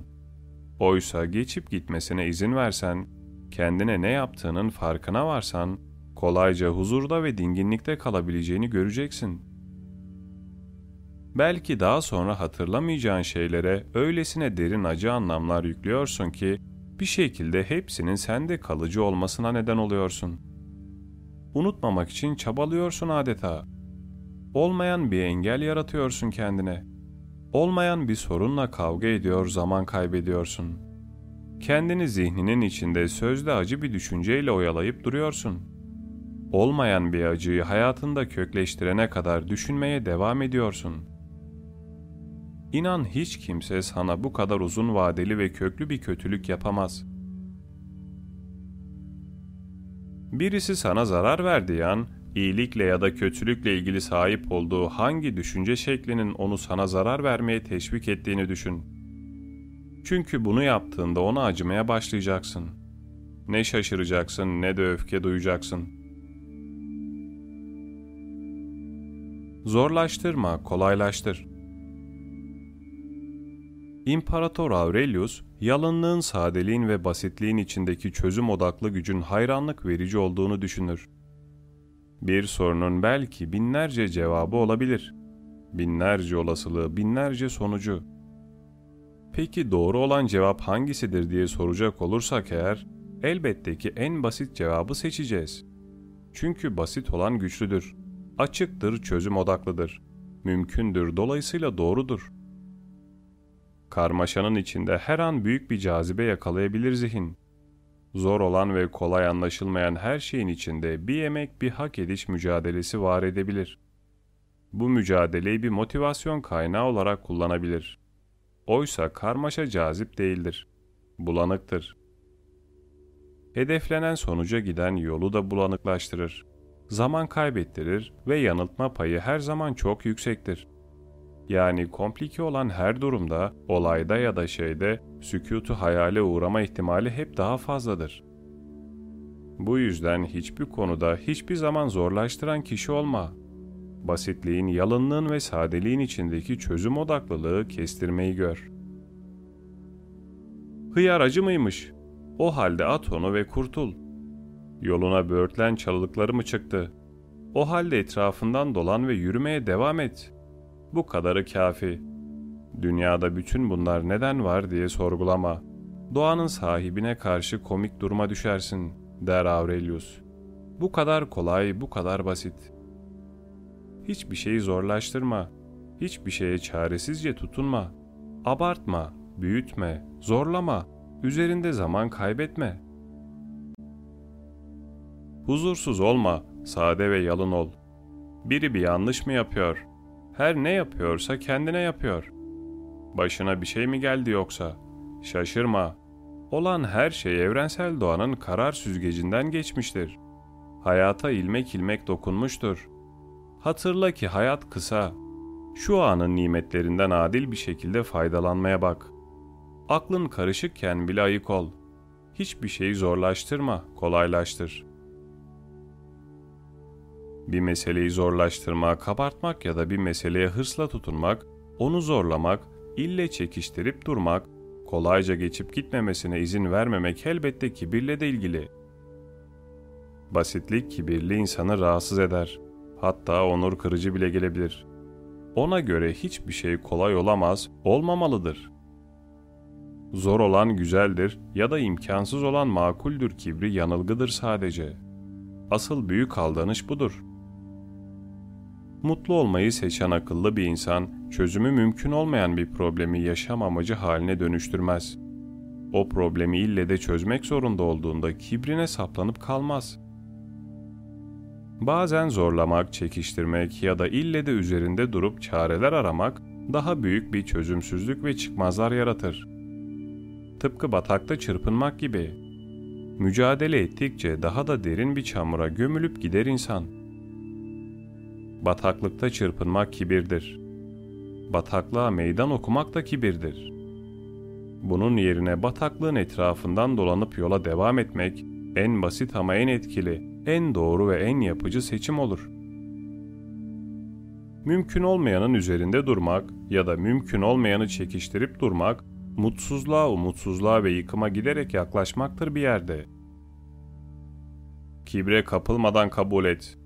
Oysa geçip gitmesine izin versen, kendine ne yaptığının farkına varsan, kolayca huzurda ve dinginlikte kalabileceğini göreceksin. Belki daha sonra hatırlamayacağın şeylere öylesine derin acı anlamlar yüklüyorsun ki, bir şekilde hepsinin sende kalıcı olmasına neden oluyorsun.'' unutmamak için çabalıyorsun adeta. Olmayan bir engel yaratıyorsun kendine. Olmayan bir sorunla kavga ediyor, zaman kaybediyorsun. Kendini zihninin içinde sözde acı bir düşünceyle oyalayıp duruyorsun. Olmayan bir acıyı hayatında kökleştirene kadar düşünmeye devam ediyorsun. İnan hiç kimse sana bu kadar uzun vadeli ve köklü bir kötülük yapamaz.'' Birisi sana zarar verdiği an, iyilikle ya da kötülükle ilgili sahip olduğu hangi düşünce şeklinin onu sana zarar vermeye teşvik ettiğini düşün. Çünkü bunu yaptığında ona acımaya başlayacaksın. Ne şaşıracaksın ne de öfke duyacaksın. Zorlaştırma, kolaylaştır. İmparator Aurelius, yalınlığın, sadeliğin ve basitliğin içindeki çözüm odaklı gücün hayranlık verici olduğunu düşünür. Bir sorunun belki binlerce cevabı olabilir. Binlerce olasılığı, binlerce sonucu. Peki doğru olan cevap hangisidir diye soracak olursak eğer, elbette ki en basit cevabı seçeceğiz. Çünkü basit olan güçlüdür, açıktır, çözüm odaklıdır, mümkündür, dolayısıyla doğrudur.'' Karmaşanın içinde her an büyük bir cazibe yakalayabilir zihin. Zor olan ve kolay anlaşılmayan her şeyin içinde bir emek bir hak ediş mücadelesi var edebilir. Bu mücadeleyi bir motivasyon kaynağı olarak kullanabilir. Oysa karmaşa cazip değildir. Bulanıktır. hedeflenen sonuca giden yolu da bulanıklaştırır. Zaman kaybettirir ve yanıltma payı her zaman çok yüksektir. Yani komplike olan her durumda, olayda ya da şeyde sükutu hayale uğrama ihtimali hep daha fazladır. Bu yüzden hiçbir konuda hiçbir zaman zorlaştıran kişi olma. Basitliğin, yalınlığın ve sadeliğin içindeki çözüm odaklılığı kestirmeyi gör. Hıyar acı mıymış? O halde at onu ve kurtul. Yoluna böğürtlen çalılıkları mı çıktı? O halde etrafından dolan ve yürümeye devam et. Bu kadarı kafi. Dünyada bütün bunlar neden var diye sorgulama. Doğanın sahibine karşı komik duruma düşersin, der Aurelius. Bu kadar kolay, bu kadar basit. Hiçbir şeyi zorlaştırma. Hiçbir şeye çaresizce tutunma. Abartma, büyütme, zorlama. Üzerinde zaman kaybetme. Huzursuz olma, sade ve yalın ol. Biri bir yanlış mı yapıyor? Her ne yapıyorsa kendine yapıyor. Başına bir şey mi geldi yoksa? Şaşırma. Olan her şey evrensel doğanın karar süzgecinden geçmiştir. Hayata ilmek ilmek dokunmuştur. Hatırla ki hayat kısa. Şu anın nimetlerinden adil bir şekilde faydalanmaya bak. Aklın karışıkken bile ayık ol. Hiçbir şeyi zorlaştırma, kolaylaştır. Bir meseleyi zorlaştırmak, kabartmak ya da bir meseleye hırsla tutunmak, onu zorlamak, ille çekiştirip durmak, kolayca geçip gitmemesine izin vermemek elbette kibirle de ilgili. Basitlik kibirli insanı rahatsız eder. Hatta onur kırıcı bile gelebilir. Ona göre hiçbir şey kolay olamaz, olmamalıdır. Zor olan güzeldir ya da imkansız olan makuldür kibri yanılgıdır sadece. Asıl büyük aldanış budur. Mutlu olmayı seçen akıllı bir insan, çözümü mümkün olmayan bir problemi yaşam amacı haline dönüştürmez. O problemi ille de çözmek zorunda olduğunda kibrine saplanıp kalmaz. Bazen zorlamak, çekiştirmek ya da ille de üzerinde durup çareler aramak daha büyük bir çözümsüzlük ve çıkmazlar yaratır. Tıpkı batakta çırpınmak gibi. Mücadele ettikçe daha da derin bir çamura gömülüp gider insan.'' Bataklıkta çırpınmak kibirdir. Bataklığa meydan okumak da kibirdir. Bunun yerine bataklığın etrafından dolanıp yola devam etmek en basit ama en etkili, en doğru ve en yapıcı seçim olur. Mümkün olmayanın üzerinde durmak ya da mümkün olmayanı çekiştirip durmak, mutsuzluğa, umutsuzluğa ve yıkıma giderek yaklaşmaktır bir yerde. Kibre kapılmadan kabul et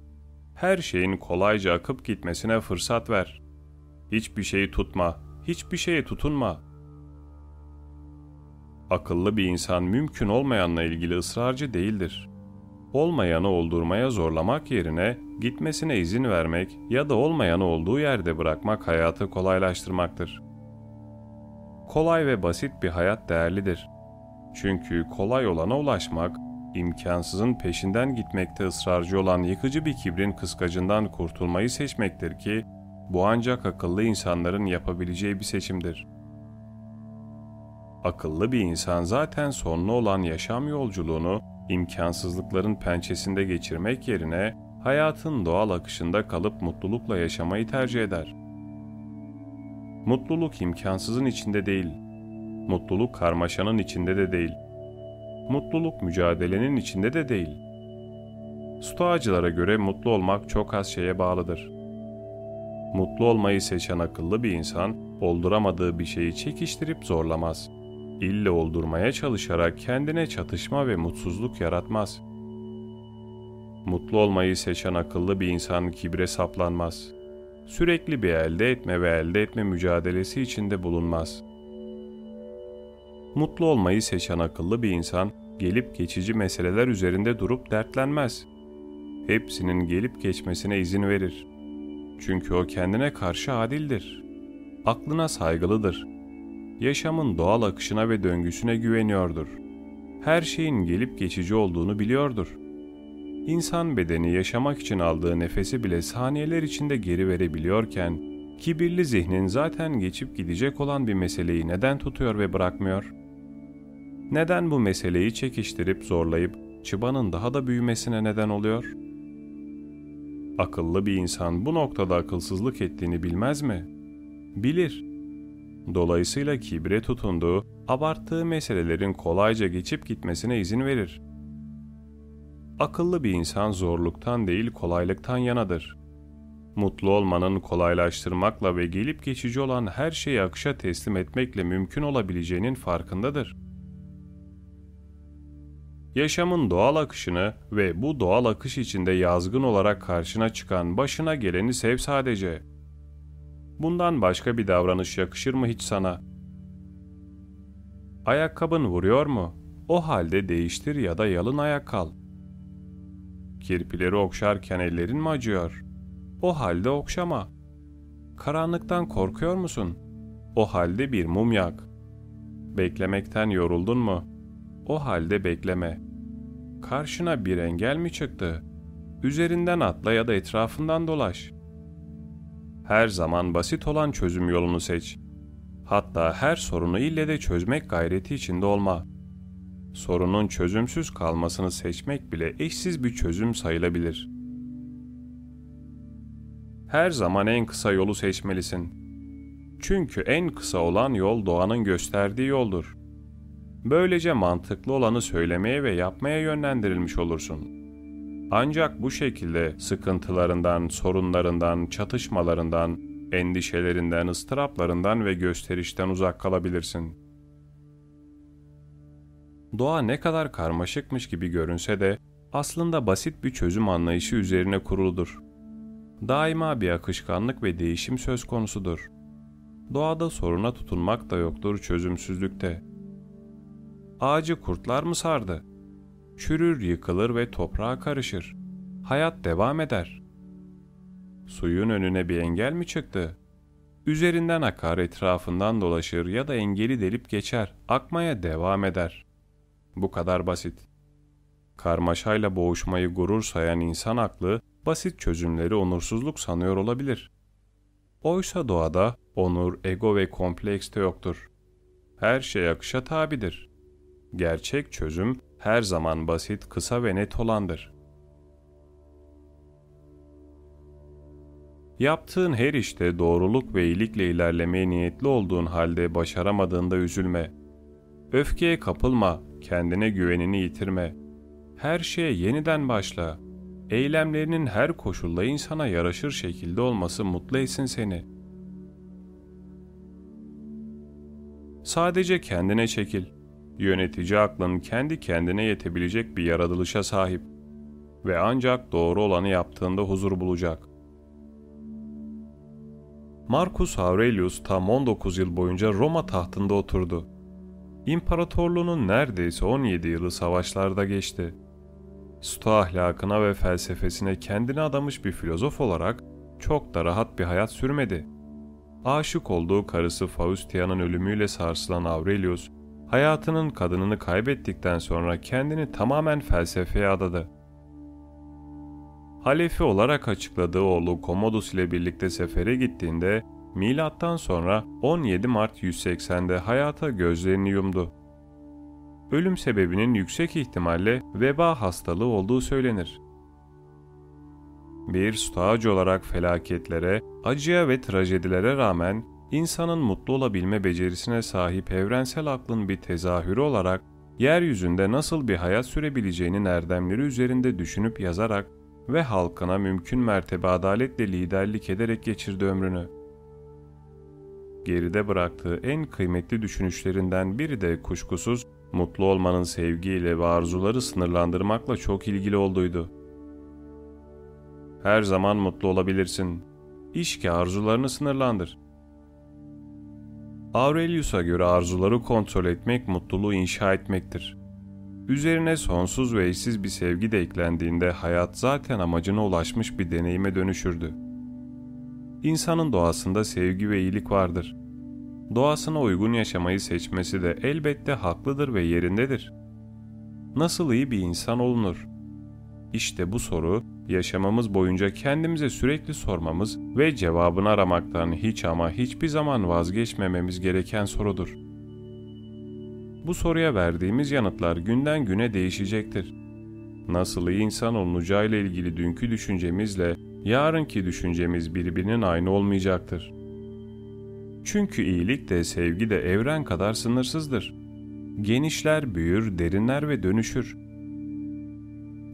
her şeyin kolayca akıp gitmesine fırsat ver. Hiçbir şeyi tutma, hiçbir şeye tutunma. Akıllı bir insan mümkün olmayanla ilgili ısrarcı değildir. Olmayanı oldurmaya zorlamak yerine gitmesine izin vermek ya da olmayanı olduğu yerde bırakmak hayatı kolaylaştırmaktır. Kolay ve basit bir hayat değerlidir. Çünkü kolay olana ulaşmak imkansızın peşinden gitmekte ısrarcı olan yıkıcı bir kibrin kıskacından kurtulmayı seçmektir ki, bu ancak akıllı insanların yapabileceği bir seçimdir. Akıllı bir insan zaten sonlu olan yaşam yolculuğunu imkansızlıkların pençesinde geçirmek yerine hayatın doğal akışında kalıp mutlulukla yaşamayı tercih eder. Mutluluk imkansızın içinde değil, mutluluk karmaşanın içinde de değil.'' mutluluk mücadelenin içinde de değil. Stoacılara göre mutlu olmak çok az şeye bağlıdır. Mutlu olmayı seçen akıllı bir insan, olduramadığı bir şeyi çekiştirip zorlamaz. İlle oldurmaya çalışarak kendine çatışma ve mutsuzluk yaratmaz. Mutlu olmayı seçen akıllı bir insan kibre saplanmaz. Sürekli bir elde etme ve elde etme mücadelesi içinde bulunmaz.'' Mutlu olmayı seçen akıllı bir insan gelip geçici meseleler üzerinde durup dertlenmez. Hepsinin gelip geçmesine izin verir. Çünkü o kendine karşı adildir. Aklına saygılıdır. Yaşamın doğal akışına ve döngüsüne güveniyordur. Her şeyin gelip geçici olduğunu biliyordur. İnsan bedeni yaşamak için aldığı nefesi bile saniyeler içinde geri verebiliyorken, kibirli zihnin zaten geçip gidecek olan bir meseleyi neden tutuyor ve bırakmıyor?'' Neden bu meseleyi çekiştirip zorlayıp çıbanın daha da büyümesine neden oluyor? Akıllı bir insan bu noktada akılsızlık ettiğini bilmez mi? Bilir. Dolayısıyla kibre tutunduğu, abarttığı meselelerin kolayca geçip gitmesine izin verir. Akıllı bir insan zorluktan değil kolaylıktan yanadır. Mutlu olmanın kolaylaştırmakla ve gelip geçici olan her şeyi akışa teslim etmekle mümkün olabileceğinin farkındadır. Yaşamın doğal akışını ve bu doğal akış içinde yazgın olarak karşına çıkan başına geleni sev sadece. Bundan başka bir davranış yakışır mı hiç sana? Ayakkabın vuruyor mu? O halde değiştir ya da yalın ayak kal. Kirpileri okşarken ellerin mi acıyor? O halde okşama. Karanlıktan korkuyor musun? O halde bir mum yak. Beklemekten yoruldun mu? O halde bekleme. Karşına bir engel mi çıktı? Üzerinden atla ya da etrafından dolaş. Her zaman basit olan çözüm yolunu seç. Hatta her sorunu ille de çözmek gayreti içinde olma. Sorunun çözümsüz kalmasını seçmek bile eşsiz bir çözüm sayılabilir. Her zaman en kısa yolu seçmelisin. Çünkü en kısa olan yol doğanın gösterdiği yoldur. Böylece mantıklı olanı söylemeye ve yapmaya yönlendirilmiş olursun. Ancak bu şekilde sıkıntılarından, sorunlarından, çatışmalarından, endişelerinden, ıstıraplarından ve gösterişten uzak kalabilirsin. Doğa ne kadar karmaşıkmış gibi görünse de aslında basit bir çözüm anlayışı üzerine kuruludur. Daima bir akışkanlık ve değişim söz konusudur. Doğada soruna tutunmak da yoktur çözümsüzlükte. Ağacı kurtlar mı sardı? Çürür, yıkılır ve toprağa karışır. Hayat devam eder. Suyun önüne bir engel mi çıktı? Üzerinden akar, etrafından dolaşır ya da engeli delip geçer, akmaya devam eder. Bu kadar basit. Karmaşayla boğuşmayı gurur sayan insan aklı, basit çözümleri onursuzluk sanıyor olabilir. Oysa doğada onur, ego ve kompleks de yoktur. Her şey akışa tabidir. Gerçek çözüm her zaman basit, kısa ve net olandır. Yaptığın her işte doğruluk ve iyilikle ilerlemeye niyetli olduğun halde başaramadığında üzülme. Öfkeye kapılma, kendine güvenini yitirme. Her şeye yeniden başla. Eylemlerinin her koşulda insana yaraşır şekilde olması mutlu etsin seni. Sadece kendine çekil. Yönetici aklın kendi kendine yetebilecek bir yaratılışa sahip ve ancak doğru olanı yaptığında huzur bulacak. Marcus Aurelius tam 19 yıl boyunca Roma tahtında oturdu. İmparatorluğunun neredeyse 17 yılı savaşlarda geçti. Stoa ahlakına ve felsefesine kendini adamış bir filozof olarak çok da rahat bir hayat sürmedi. Aşık olduğu karısı Faustia'nın ölümüyle sarsılan Aurelius, hayatının kadınını kaybettikten sonra kendini tamamen felsefeye adadı. Halefi olarak açıkladığı oğlu Commodus ile birlikte sefere gittiğinde milattan sonra 17 Mart 180'de hayata gözlerini yumdu. Ölüm sebebinin yüksek ihtimalle veba hastalığı olduğu söylenir. Bir stoacı olarak felaketlere, acıya ve trajedilere rağmen insanın mutlu olabilme becerisine sahip evrensel aklın bir tezahürü olarak yeryüzünde nasıl bir hayat sürebileceğinin erdemleri üzerinde düşünüp yazarak ve halkına mümkün mertebe adaletle liderlik ederek geçirdi ömrünü. Geride bıraktığı en kıymetli düşünüşlerinden biri de kuşkusuz mutlu olmanın sevgiyle ve arzuları sınırlandırmakla çok ilgili olduğuydu. Her zaman mutlu olabilirsin. İş ki arzularını sınırlandır. Aurelius'a göre arzuları kontrol etmek mutluluğu inşa etmektir. Üzerine sonsuz ve eşsiz bir sevgi de eklendiğinde hayat zaten amacına ulaşmış bir deneyime dönüşürdü. İnsanın doğasında sevgi ve iyilik vardır. Doğasına uygun yaşamayı seçmesi de elbette haklıdır ve yerindedir. Nasıl iyi bir insan olunur? İşte bu soru yaşamamız boyunca kendimize sürekli sormamız ve cevabını aramaktan hiç ama hiçbir zaman vazgeçmememiz gereken sorudur. Bu soruya verdiğimiz yanıtlar günden güne değişecektir. Nasıl iyi insan olunacağıyla ilgili dünkü düşüncemizle yarınki düşüncemiz birbirinin aynı olmayacaktır. Çünkü iyilik de sevgi de evren kadar sınırsızdır. Genişler, büyür, derinler ve dönüşür.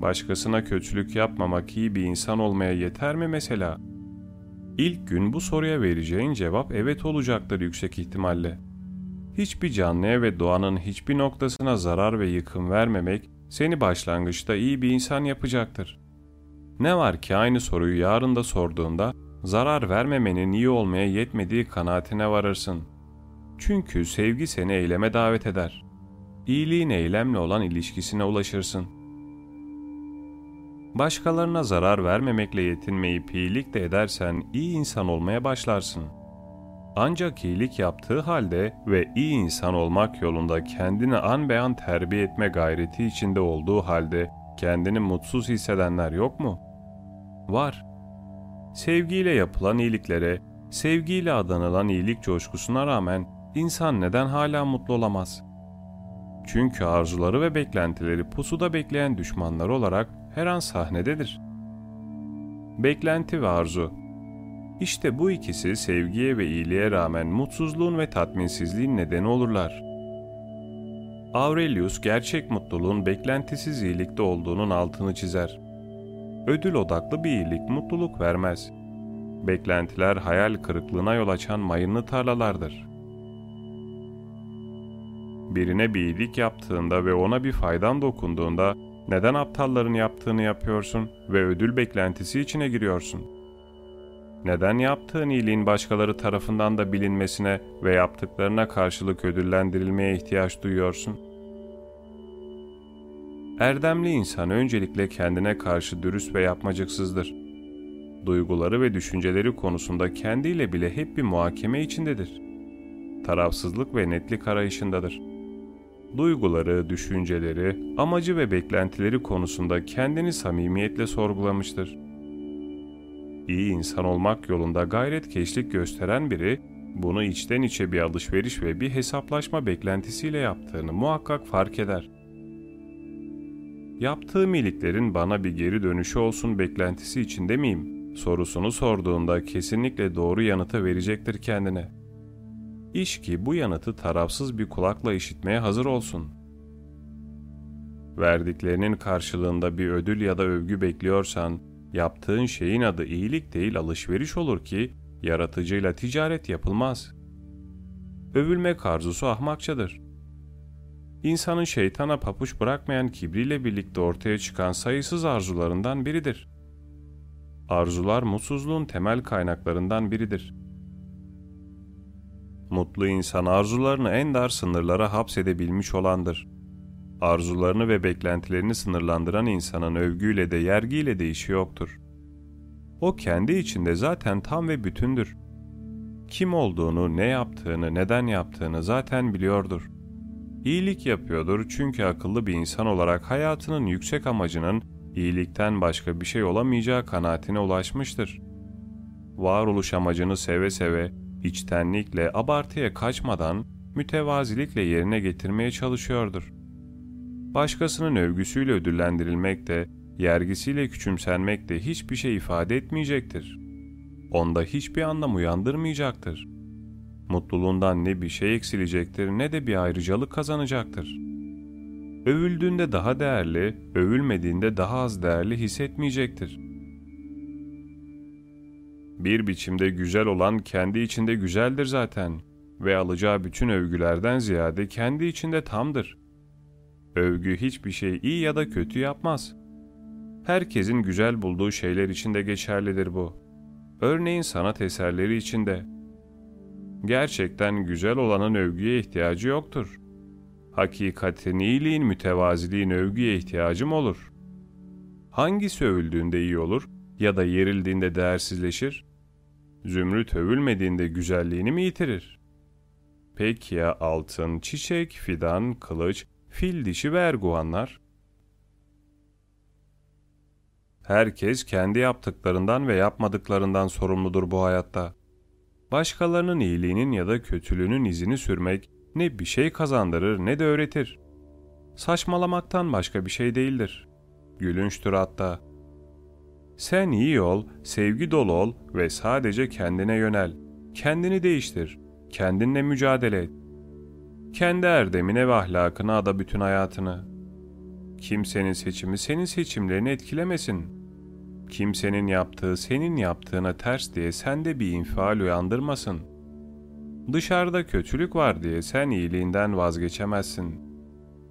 Başkasına kötülük yapmamak iyi bir insan olmaya yeter mi mesela? İlk gün bu soruya vereceğin cevap evet olacaktır yüksek ihtimalle. Hiçbir canlıya ve doğanın hiçbir noktasına zarar ve yıkım vermemek seni başlangıçta iyi bir insan yapacaktır. Ne var ki aynı soruyu yarın da sorduğunda zarar vermemenin iyi olmaya yetmediği kanaatine varırsın. Çünkü sevgi seni eyleme davet eder. İyiliğin eylemle olan ilişkisine ulaşırsın. Başkalarına zarar vermemekle yetinmeyip iyilik de edersen iyi insan olmaya başlarsın. Ancak iyilik yaptığı halde ve iyi insan olmak yolunda kendini an beyan terbiye etme gayreti içinde olduğu halde kendini mutsuz hissedenler yok mu? Var. Sevgiyle yapılan iyiliklere, sevgiyle adanılan iyilik coşkusuna rağmen insan neden hala mutlu olamaz? Çünkü arzuları ve beklentileri pusuda bekleyen düşmanlar olarak her an sahnededir. Beklenti ve arzu İşte bu ikisi sevgiye ve iyiliğe rağmen mutsuzluğun ve tatminsizliğin nedeni olurlar. Aurelius gerçek mutluluğun beklentisiz iyilikte olduğunun altını çizer. Ödül odaklı bir iyilik mutluluk vermez. Beklentiler hayal kırıklığına yol açan mayınlı tarlalardır. Birine bir iyilik yaptığında ve ona bir faydan dokunduğunda neden aptalların yaptığını yapıyorsun ve ödül beklentisi içine giriyorsun? Neden yaptığın iyiliğin başkaları tarafından da bilinmesine ve yaptıklarına karşılık ödüllendirilmeye ihtiyaç duyuyorsun? Erdemli insan öncelikle kendine karşı dürüst ve yapmacıksızdır. Duyguları ve düşünceleri konusunda kendiyle bile hep bir muhakeme içindedir. Tarafsızlık ve netlik arayışındadır.'' Duyguları, düşünceleri, amacı ve beklentileri konusunda kendini samimiyetle sorgulamıştır. İyi insan olmak yolunda gayretkeşlik gösteren biri, bunu içten içe bir alışveriş ve bir hesaplaşma beklentisiyle yaptığını muhakkak fark eder. Yaptığım iyiliklerin bana bir geri dönüşü olsun beklentisi içinde miyim? Sorusunu sorduğunda kesinlikle doğru yanıtı verecektir kendine.'' İş ki bu yanıtı tarafsız bir kulakla işitmeye hazır olsun. Verdiklerinin karşılığında bir ödül ya da övgü bekliyorsan, yaptığın şeyin adı iyilik değil alışveriş olur ki, yaratıcıyla ticaret yapılmaz. Övülmek arzusu ahmakçadır. İnsanın şeytana papuç bırakmayan kibriyle birlikte ortaya çıkan sayısız arzularından biridir. Arzular mutsuzluğun temel kaynaklarından biridir.'' Mutlu insan arzularını en dar sınırlara hapsedebilmiş olandır. Arzularını ve beklentilerini sınırlandıran insanın övgüyle de yergiyle de işi yoktur. O kendi içinde zaten tam ve bütündür. Kim olduğunu, ne yaptığını, neden yaptığını zaten biliyordur. İyilik yapıyordur çünkü akıllı bir insan olarak hayatının yüksek amacının iyilikten başka bir şey olamayacağı kanaatine ulaşmıştır. Varoluş amacını seve seve, içtenlikle, abartıya kaçmadan mütevazilikle yerine getirmeye çalışıyordur. Başkasının övgüsüyle ödüllendirilmek de, yergisiyle küçümsenmek de hiçbir şey ifade etmeyecektir. Onda hiçbir anlam uyandırmayacaktır. Mutluluğundan ne bir şey eksilecektir ne de bir ayrıcalık kazanacaktır. Övüldüğünde daha değerli, övülmediğinde daha az değerli hissetmeyecektir.'' Bir biçimde güzel olan kendi içinde güzeldir zaten ve alacağı bütün övgülerden ziyade kendi içinde tamdır. Övgü hiçbir şey iyi ya da kötü yapmaz. Herkesin güzel bulduğu şeyler içinde geçerlidir bu. Örneğin sanat eserleri içinde. Gerçekten güzel olanın övgüye ihtiyacı yoktur. Hakikatin, iyiliğin, mütevaziliğin övgüye ihtiyacım olur. Hangisi övüldüğünde iyi olur ya da yerildiğinde değersizleşir? Zümrüt övülmediğinde güzelliğini mi yitirir? Peki ya altın, çiçek, fidan, kılıç, fil dişi ve erguvanlar? Herkes kendi yaptıklarından ve yapmadıklarından sorumludur bu hayatta. Başkalarının iyiliğinin ya da kötülüğünün izini sürmek, Ne bir şey kazandırır ne de öğretir. Saçmalamaktan başka bir şey değildir. Gülünçtür hatta. Sen iyi ol, sevgi dolu ol ve sadece kendine yönel. Kendini değiştir. Kendinle mücadele et. Kendi erdemine ve ahlakına ada bütün hayatını. Kimsenin seçimi senin seçimlerini etkilemesin. Kimsenin yaptığı senin yaptığına ters diye sende bir infial uyandırmasın. Dışarıda kötülük var diye sen iyiliğinden vazgeçemezsin.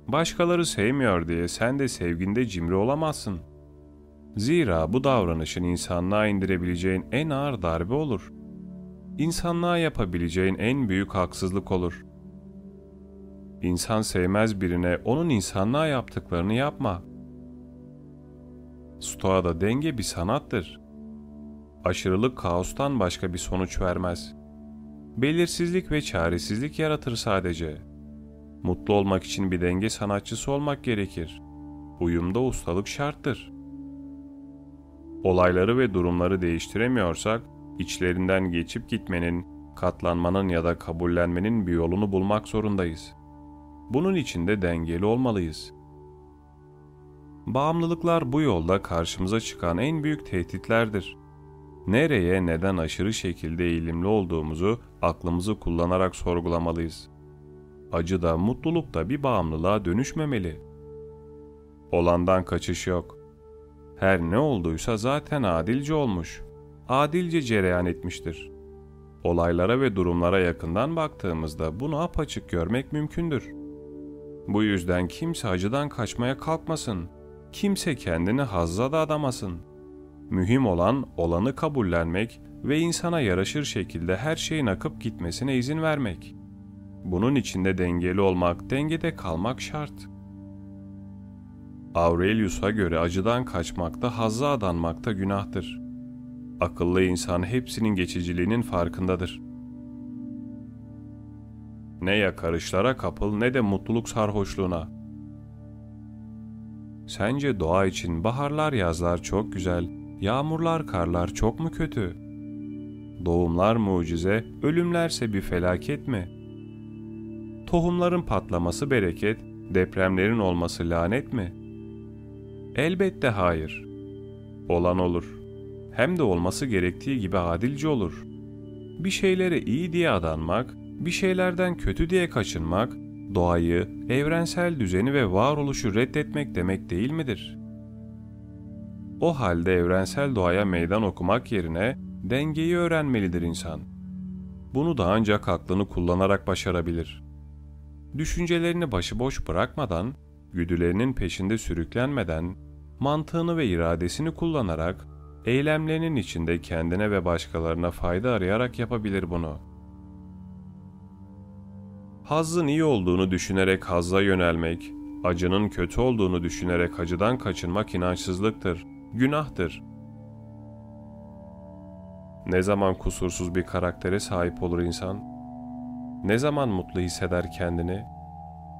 Başkaları sevmiyor diye sen de sevginde cimri olamazsın. Zira bu davranışın insanlığa indirebileceğin en ağır darbe olur. İnsanlığa yapabileceğin en büyük haksızlık olur.'' İnsan sevmez birine onun insanlığa yaptıklarını yapma. Stoa'da denge bir sanattır. Aşırılık kaostan başka bir sonuç vermez. Belirsizlik ve çaresizlik yaratır sadece. Mutlu olmak için bir denge sanatçısı olmak gerekir. Uyumda ustalık şarttır. Olayları ve durumları değiştiremiyorsak, içlerinden geçip gitmenin, katlanmanın ya da kabullenmenin bir yolunu bulmak zorundayız.'' Bunun için de dengeli olmalıyız. Bağımlılıklar bu yolda karşımıza çıkan en büyük tehditlerdir. Nereye neden aşırı şekilde eğilimli olduğumuzu aklımızı kullanarak sorgulamalıyız. Acı da mutluluk da bir bağımlılığa dönüşmemeli. Olandan kaçış yok. Her ne olduysa zaten adilce olmuş. Adilce cereyan etmiştir. Olaylara ve durumlara yakından baktığımızda bunu apaçık görmek mümkündür. Bu yüzden kimse acıdan kaçmaya kalkmasın. Kimse kendini hazza da adamasın. Mühim olan olanı kabullenmek ve insana yaraşır şekilde her şeyin akıp gitmesine izin vermek. Bunun içinde dengeli olmak, dengede kalmak şart. Aurelius'a göre acıdan kaçmakta, hazza adanmakta günahtır. Akıllı insan hepsinin geçiciliğinin farkındadır.'' Ne yakarışlara kapıl ne de mutluluk sarhoşluğuna. Sence doğa için baharlar yazlar çok güzel, yağmurlar karlar çok mu kötü? Doğumlar mucize, ölümlerse bir felaket mi? Tohumların patlaması bereket, depremlerin olması lanet mi? Elbette hayır. Olan olur. Hem de olması gerektiği gibi adilce olur. Bir şeylere iyi diye adanmak, bir şeylerden kötü diye kaçınmak, doğayı, evrensel düzeni ve varoluşu reddetmek demek değil midir? O halde evrensel doğaya meydan okumak yerine dengeyi öğrenmelidir insan. Bunu da ancak aklını kullanarak başarabilir. Düşüncelerini başıboş bırakmadan, güdülerinin peşinde sürüklenmeden, mantığını ve iradesini kullanarak, eylemlerinin içinde kendine ve başkalarına fayda arayarak yapabilir bunu.'' Hazzın iyi olduğunu düşünerek hazza yönelmek, acının kötü olduğunu düşünerek acıdan kaçınmak inançsızlıktır, günahtır. Ne zaman kusursuz bir karaktere sahip olur insan? Ne zaman mutlu hisseder kendini?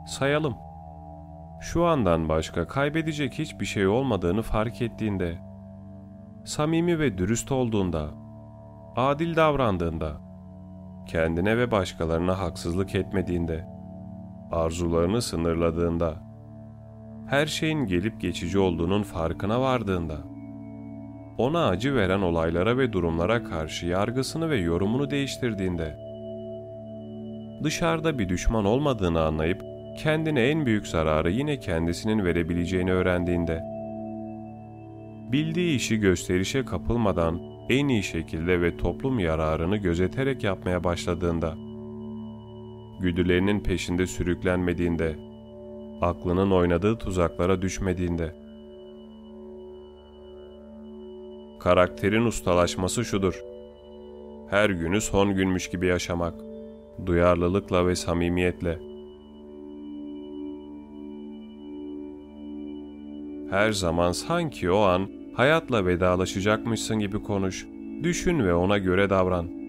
Sayalım. Şu andan başka kaybedecek hiçbir şey olmadığını fark ettiğinde, samimi ve dürüst olduğunda, adil davrandığında, kendine ve başkalarına haksızlık etmediğinde, arzularını sınırladığında, her şeyin gelip geçici olduğunun farkına vardığında, ona acı veren olaylara ve durumlara karşı yargısını ve yorumunu değiştirdiğinde, dışarıda bir düşman olmadığını anlayıp kendine en büyük zararı yine kendisinin verebileceğini öğrendiğinde, bildiği işi gösterişe kapılmadan en iyi şekilde ve toplum yararını gözeterek yapmaya başladığında, güdülerinin peşinde sürüklenmediğinde, aklının oynadığı tuzaklara düşmediğinde, karakterin ustalaşması şudur. Her günü son günmüş gibi yaşamak, duyarlılıkla ve samimiyetle. Her zaman sanki o an hayatla vedalaşacakmışsın gibi konuş, düşün ve ona göre davran.